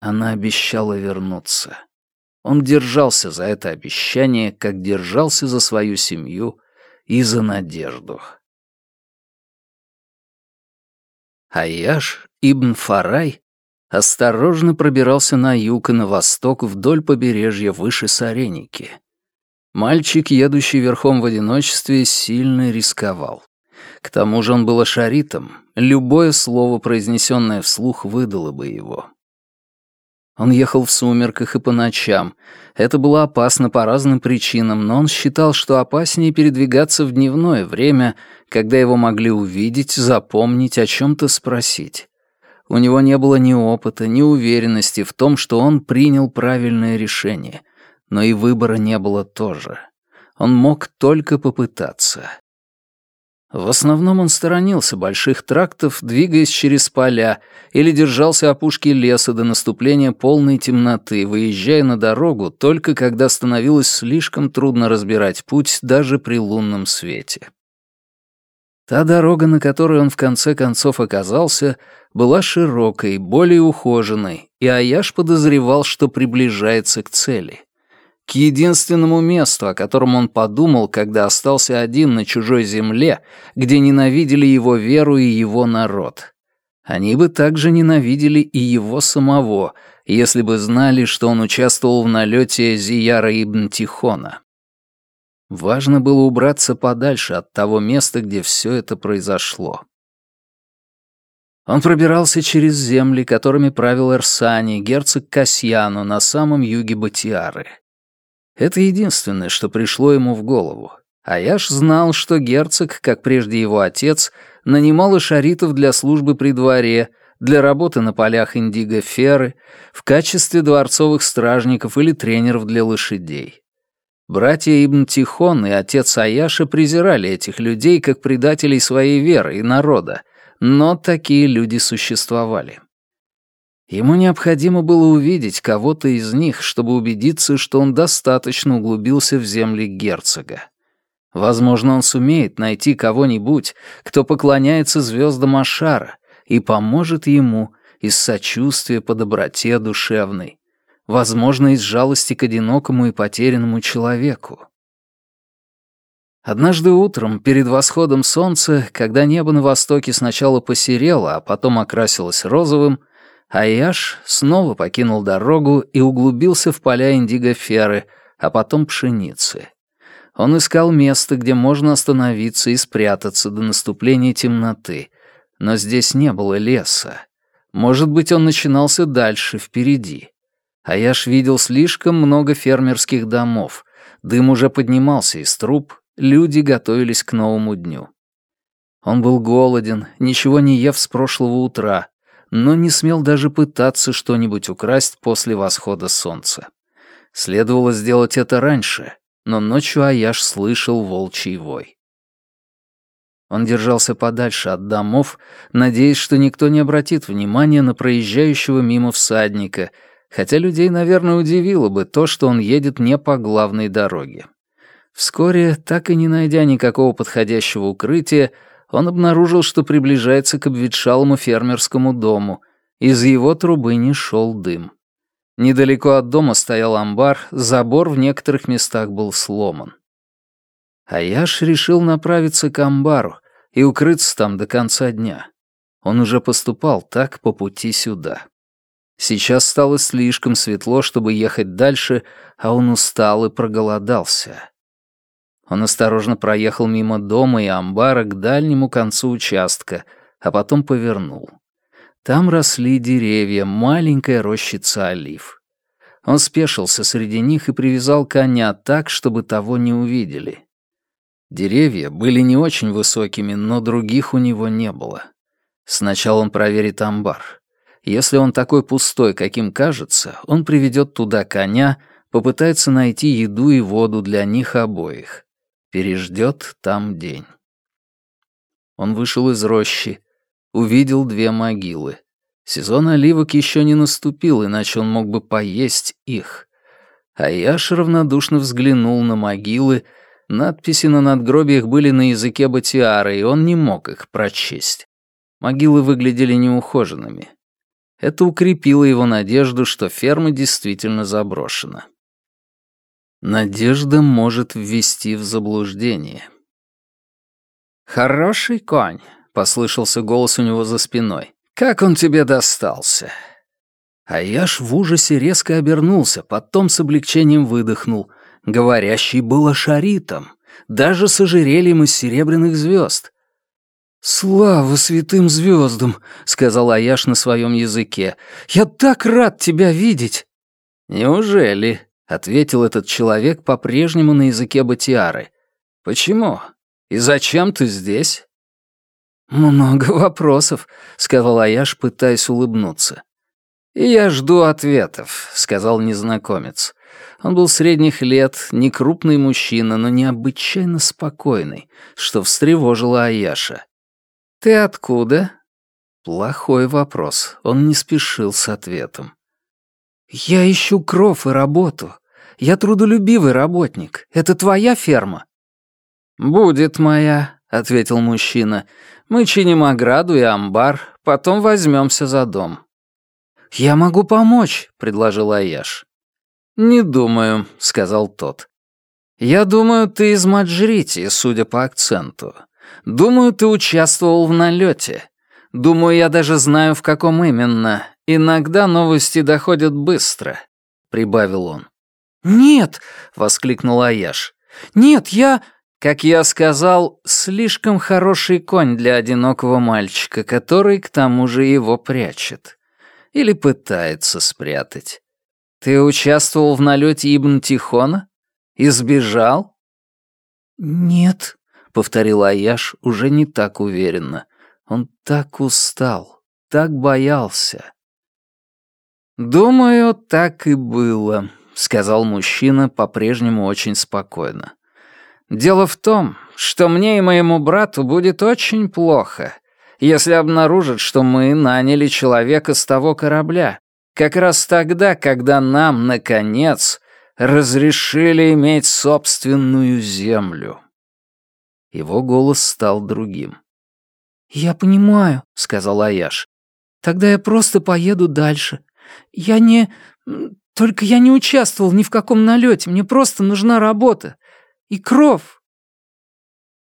[SPEAKER 1] Она обещала вернуться. Он держался за это обещание, как держался за свою семью и за надежду. Аяш ибн Фарай осторожно пробирался на юг и на восток вдоль побережья выше Сареники. Мальчик, едущий верхом в одиночестве, сильно рисковал. К тому же он был ашаритом, любое слово, произнесенное вслух, выдало бы его. Он ехал в сумерках и по ночам. Это было опасно по разным причинам, но он считал, что опаснее передвигаться в дневное время, когда его могли увидеть, запомнить, о чем-то спросить. У него не было ни опыта, ни уверенности в том, что он принял правильное решение. Но и выбора не было тоже. Он мог только попытаться. В основном он сторонился больших трактов, двигаясь через поля, или держался опушки леса до наступления полной темноты, выезжая на дорогу только когда становилось слишком трудно разбирать путь даже при лунном свете. Та дорога, на которой он в конце концов оказался, была широкой, более ухоженной, и Аяш подозревал, что приближается к цели к единственному месту, о котором он подумал, когда остался один на чужой земле, где ненавидели его веру и его народ. Они бы также ненавидели и его самого, если бы знали, что он участвовал в налете Зияра ибн Тихона. Важно было убраться подальше от того места, где все это произошло. Он пробирался через земли, которыми правил Эрсани, герцог Касьяну на самом юге Батиары. Это единственное, что пришло ему в голову. А я ж знал, что герцог, как прежде его отец, нанимал ишаритов для службы при дворе, для работы на полях индиго-феры, в качестве дворцовых стражников или тренеров для лошадей. Братья Ибн Тихон и отец Аяша презирали этих людей как предателей своей веры и народа, но такие люди существовали. Ему необходимо было увидеть кого-то из них, чтобы убедиться, что он достаточно углубился в земли герцога. Возможно, он сумеет найти кого-нибудь, кто поклоняется звездам Ашара и поможет ему из сочувствия по доброте душевной, возможно, из жалости к одинокому и потерянному человеку. Однажды утром, перед восходом солнца, когда небо на востоке сначала посерело, а потом окрасилось розовым, Аяш снова покинул дорогу и углубился в поля индиго-феры, а потом пшеницы. Он искал место, где можно остановиться и спрятаться до наступления темноты, но здесь не было леса. Может быть, он начинался дальше, впереди. Аяш видел слишком много фермерских домов. Дым уже поднимался из труб, люди готовились к новому дню. Он был голоден, ничего не ев с прошлого утра, но не смел даже пытаться что-нибудь украсть после восхода солнца. Следовало сделать это раньше, но ночью Аяш слышал волчий вой. Он держался подальше от домов, надеясь, что никто не обратит внимания на проезжающего мимо всадника, хотя людей, наверное, удивило бы то, что он едет не по главной дороге. Вскоре, так и не найдя никакого подходящего укрытия, он обнаружил, что приближается к обветшалому фермерскому дому. Из его трубы не шел дым. Недалеко от дома стоял амбар, забор в некоторых местах был сломан. Аяш решил направиться к амбару и укрыться там до конца дня. Он уже поступал так по пути сюда. Сейчас стало слишком светло, чтобы ехать дальше, а он устал и проголодался. Он осторожно проехал мимо дома и амбара к дальнему концу участка, а потом повернул. Там росли деревья, маленькая рощица олив. Он спешился среди них и привязал коня так, чтобы того не увидели. Деревья были не очень высокими, но других у него не было. Сначала он проверит амбар. Если он такой пустой, каким кажется, он приведет туда коня, попытается найти еду и воду для них обоих. Переждет там день. Он вышел из рощи, увидел две могилы. Сезон оливок еще не наступил, иначе он мог бы поесть их. А Яш равнодушно взглянул на могилы, надписи на надгробиях были на языке Батиара, и он не мог их прочесть. Могилы выглядели неухоженными. Это укрепило его надежду, что ферма действительно заброшена. Надежда может ввести в заблуждение. «Хороший конь», — послышался голос у него за спиной. «Как он тебе достался?» А Яш в ужасе резко обернулся, потом с облегчением выдохнул. Говорящий был ашаритом, даже с ожерельем из серебряных звезд. «Слава святым звездам!» — сказал Аяш на своем языке. «Я так рад тебя видеть!» «Неужели?» — ответил этот человек по-прежнему на языке Батиары. «Почему? И зачем ты здесь?» «Много вопросов», — сказал Аяш, пытаясь улыбнуться. «И я жду ответов», — сказал незнакомец. Он был средних лет, не крупный мужчина, но необычайно спокойный, что встревожило Аяша. «Ты откуда?» Плохой вопрос. Он не спешил с ответом. «Я ищу кров и работу. Я трудолюбивый работник. Это твоя ферма?» «Будет моя», — ответил мужчина. «Мы чиним ограду и амбар, потом возьмемся за дом». «Я могу помочь», — предложил Аяш. «Не думаю», — сказал тот. «Я думаю, ты из Маджрити, судя по акценту. Думаю, ты участвовал в налете. Думаю, я даже знаю, в каком именно. Иногда новости доходят быстро», — прибавил он. «Нет!» — воскликнул Аяш. «Нет, я...» Как я сказал, слишком хороший конь для одинокого мальчика, который, к тому же, его прячет. Или пытается спрятать. Ты участвовал в налете Ибн Тихона? Избежал? Нет, — повторил Аяш уже не так уверенно. Он так устал, так боялся. «Думаю, так и было», — сказал мужчина по-прежнему очень спокойно. «Дело в том, что мне и моему брату будет очень плохо, если обнаружат, что мы наняли человека с того корабля, как раз тогда, когда нам, наконец, разрешили иметь собственную землю». Его голос стал другим. «Я понимаю», — сказал Аяш. «Тогда я просто поеду дальше. Я не... Только я не участвовал ни в каком налете, мне просто нужна работа. И кров».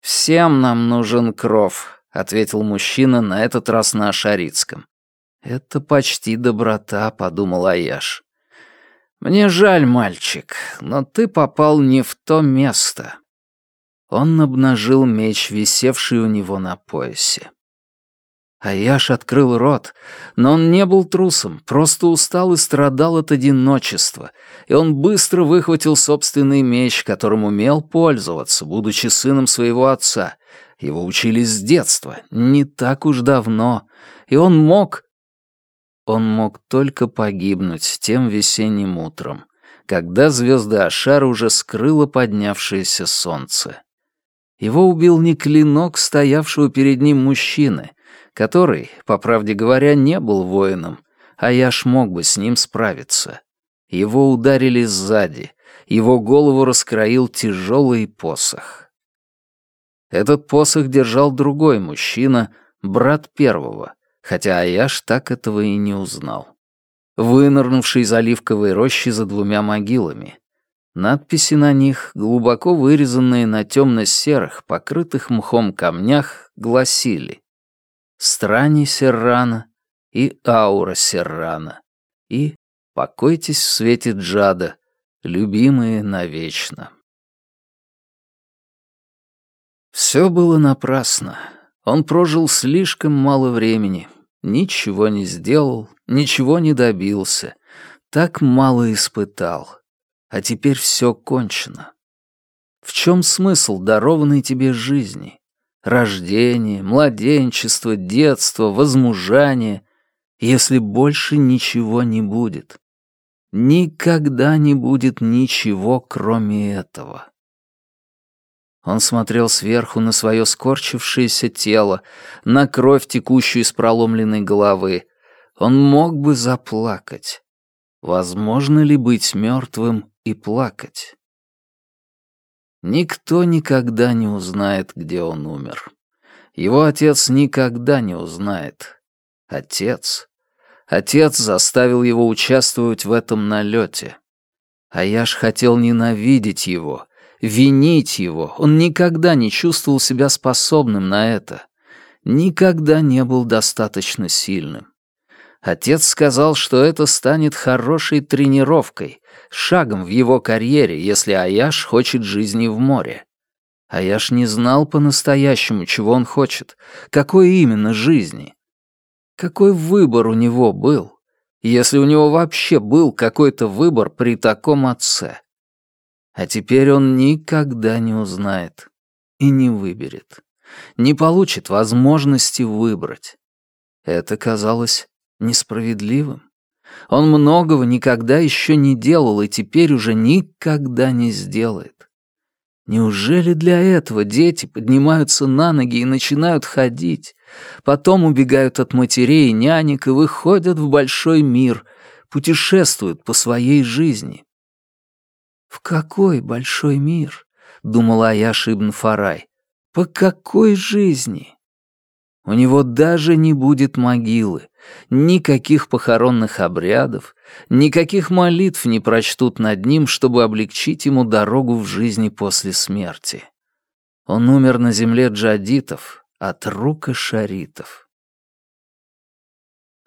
[SPEAKER 1] «Всем нам нужен кров», — ответил мужчина на этот раз на Ашарицком. «Это почти доброта», — подумал Аяш. «Мне жаль, мальчик, но ты попал не в то место». Он обнажил меч, висевший у него на поясе. Аяш открыл рот, но он не был трусом, просто устал и страдал от одиночества, и он быстро выхватил собственный меч, которым умел пользоваться, будучи сыном своего отца. Его учили с детства, не так уж давно, и он мог... Он мог только погибнуть тем весенним утром, когда звезды Ашара уже скрыло поднявшееся солнце. Его убил не клинок стоявшего перед ним мужчины, который, по правде говоря, не был воином, а я ж мог бы с ним справиться. Его ударили сзади, его голову раскроил тяжелый посох. Этот посох держал другой мужчина, брат первого, хотя Аяш так этого и не узнал. Вынырнувший из оливковой рощи за двумя могилами. Надписи на них, глубоко вырезанные на темно-серых, покрытых мхом камнях, гласили «Страни Серрана» и «Аура Серрана» и «Покойтесь в свете Джада, любимые навечно». Все было напрасно. Он прожил слишком мало времени, Ничего не сделал, ничего не добился, так мало испытал. А теперь все кончено. В чем смысл дарованной тебе жизни? Рождение, младенчество, детство, возмужание, если больше ничего не будет? Никогда не будет ничего, кроме этого. Он смотрел сверху на свое скорчившееся тело, на кровь, текущую из проломленной головы. Он мог бы заплакать. Возможно ли быть мертвым и плакать? Никто никогда не узнает, где он умер. Его отец никогда не узнает. Отец. Отец заставил его участвовать в этом налете. А я ж хотел ненавидеть его, винить его. Он никогда не чувствовал себя способным на это. Никогда не был достаточно сильным. Отец сказал, что это станет хорошей тренировкой, шагом в его карьере, если Аяш хочет жизни в море. Аяш не знал по-настоящему, чего он хочет, какой именно жизни. Какой выбор у него был, если у него вообще был какой-то выбор при таком отце. А теперь он никогда не узнает и не выберет, не получит возможности выбрать. Это казалось несправедливым. Он многого никогда еще не делал и теперь уже никогда не сделает. Неужели для этого дети поднимаются на ноги и начинают ходить, потом убегают от матерей и нянек и выходят в большой мир, путешествуют по своей жизни? «В какой большой мир?» — думала Аяш Ибн Фарай. «По какой жизни?» У него даже не будет могилы, никаких похоронных обрядов, никаких молитв не прочтут над ним, чтобы облегчить ему дорогу в жизни после смерти. Он умер на земле джадитов от рук шаритов.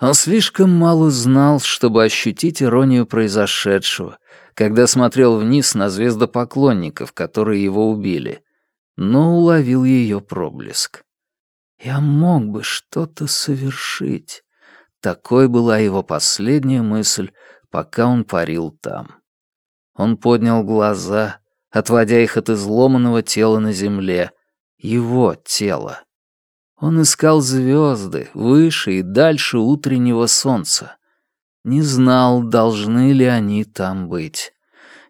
[SPEAKER 1] Он слишком мало знал, чтобы ощутить иронию произошедшего, когда смотрел вниз на звездопоклонников, которые его убили, но уловил ее проблеск. «Я мог бы что-то совершить». Такой была его последняя мысль, пока он парил там. Он поднял глаза, отводя их от изломанного тела на земле. Его тело. Он искал звезды выше и дальше утреннего солнца. Не знал, должны ли они там быть.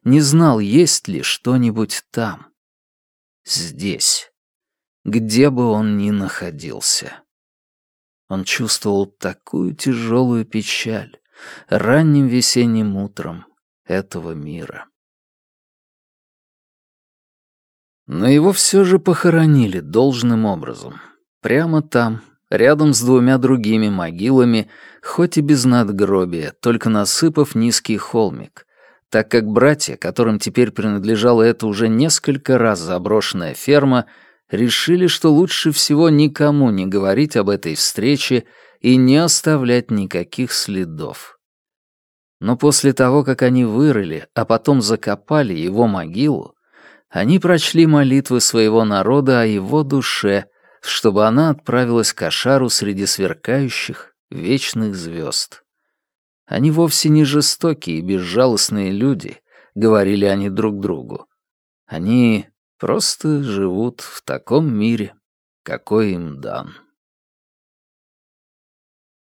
[SPEAKER 1] Не знал, есть ли что-нибудь там. Здесь. Где бы он ни находился. Он чувствовал такую тяжелую печаль ранним весенним утром этого мира. Но его все же похоронили должным образом. Прямо там, рядом с двумя другими могилами, хоть и без надгробия, только насыпав низкий холмик, так как братья, которым теперь принадлежала эта уже несколько раз заброшенная ферма, решили, что лучше всего никому не говорить об этой встрече и не оставлять никаких следов. Но после того, как они вырыли, а потом закопали его могилу, они прочли молитвы своего народа о его душе, чтобы она отправилась к Ашару среди сверкающих вечных звезд. Они вовсе не жестокие и безжалостные люди, говорили они друг другу. Они просто живут в таком мире, какой им дан.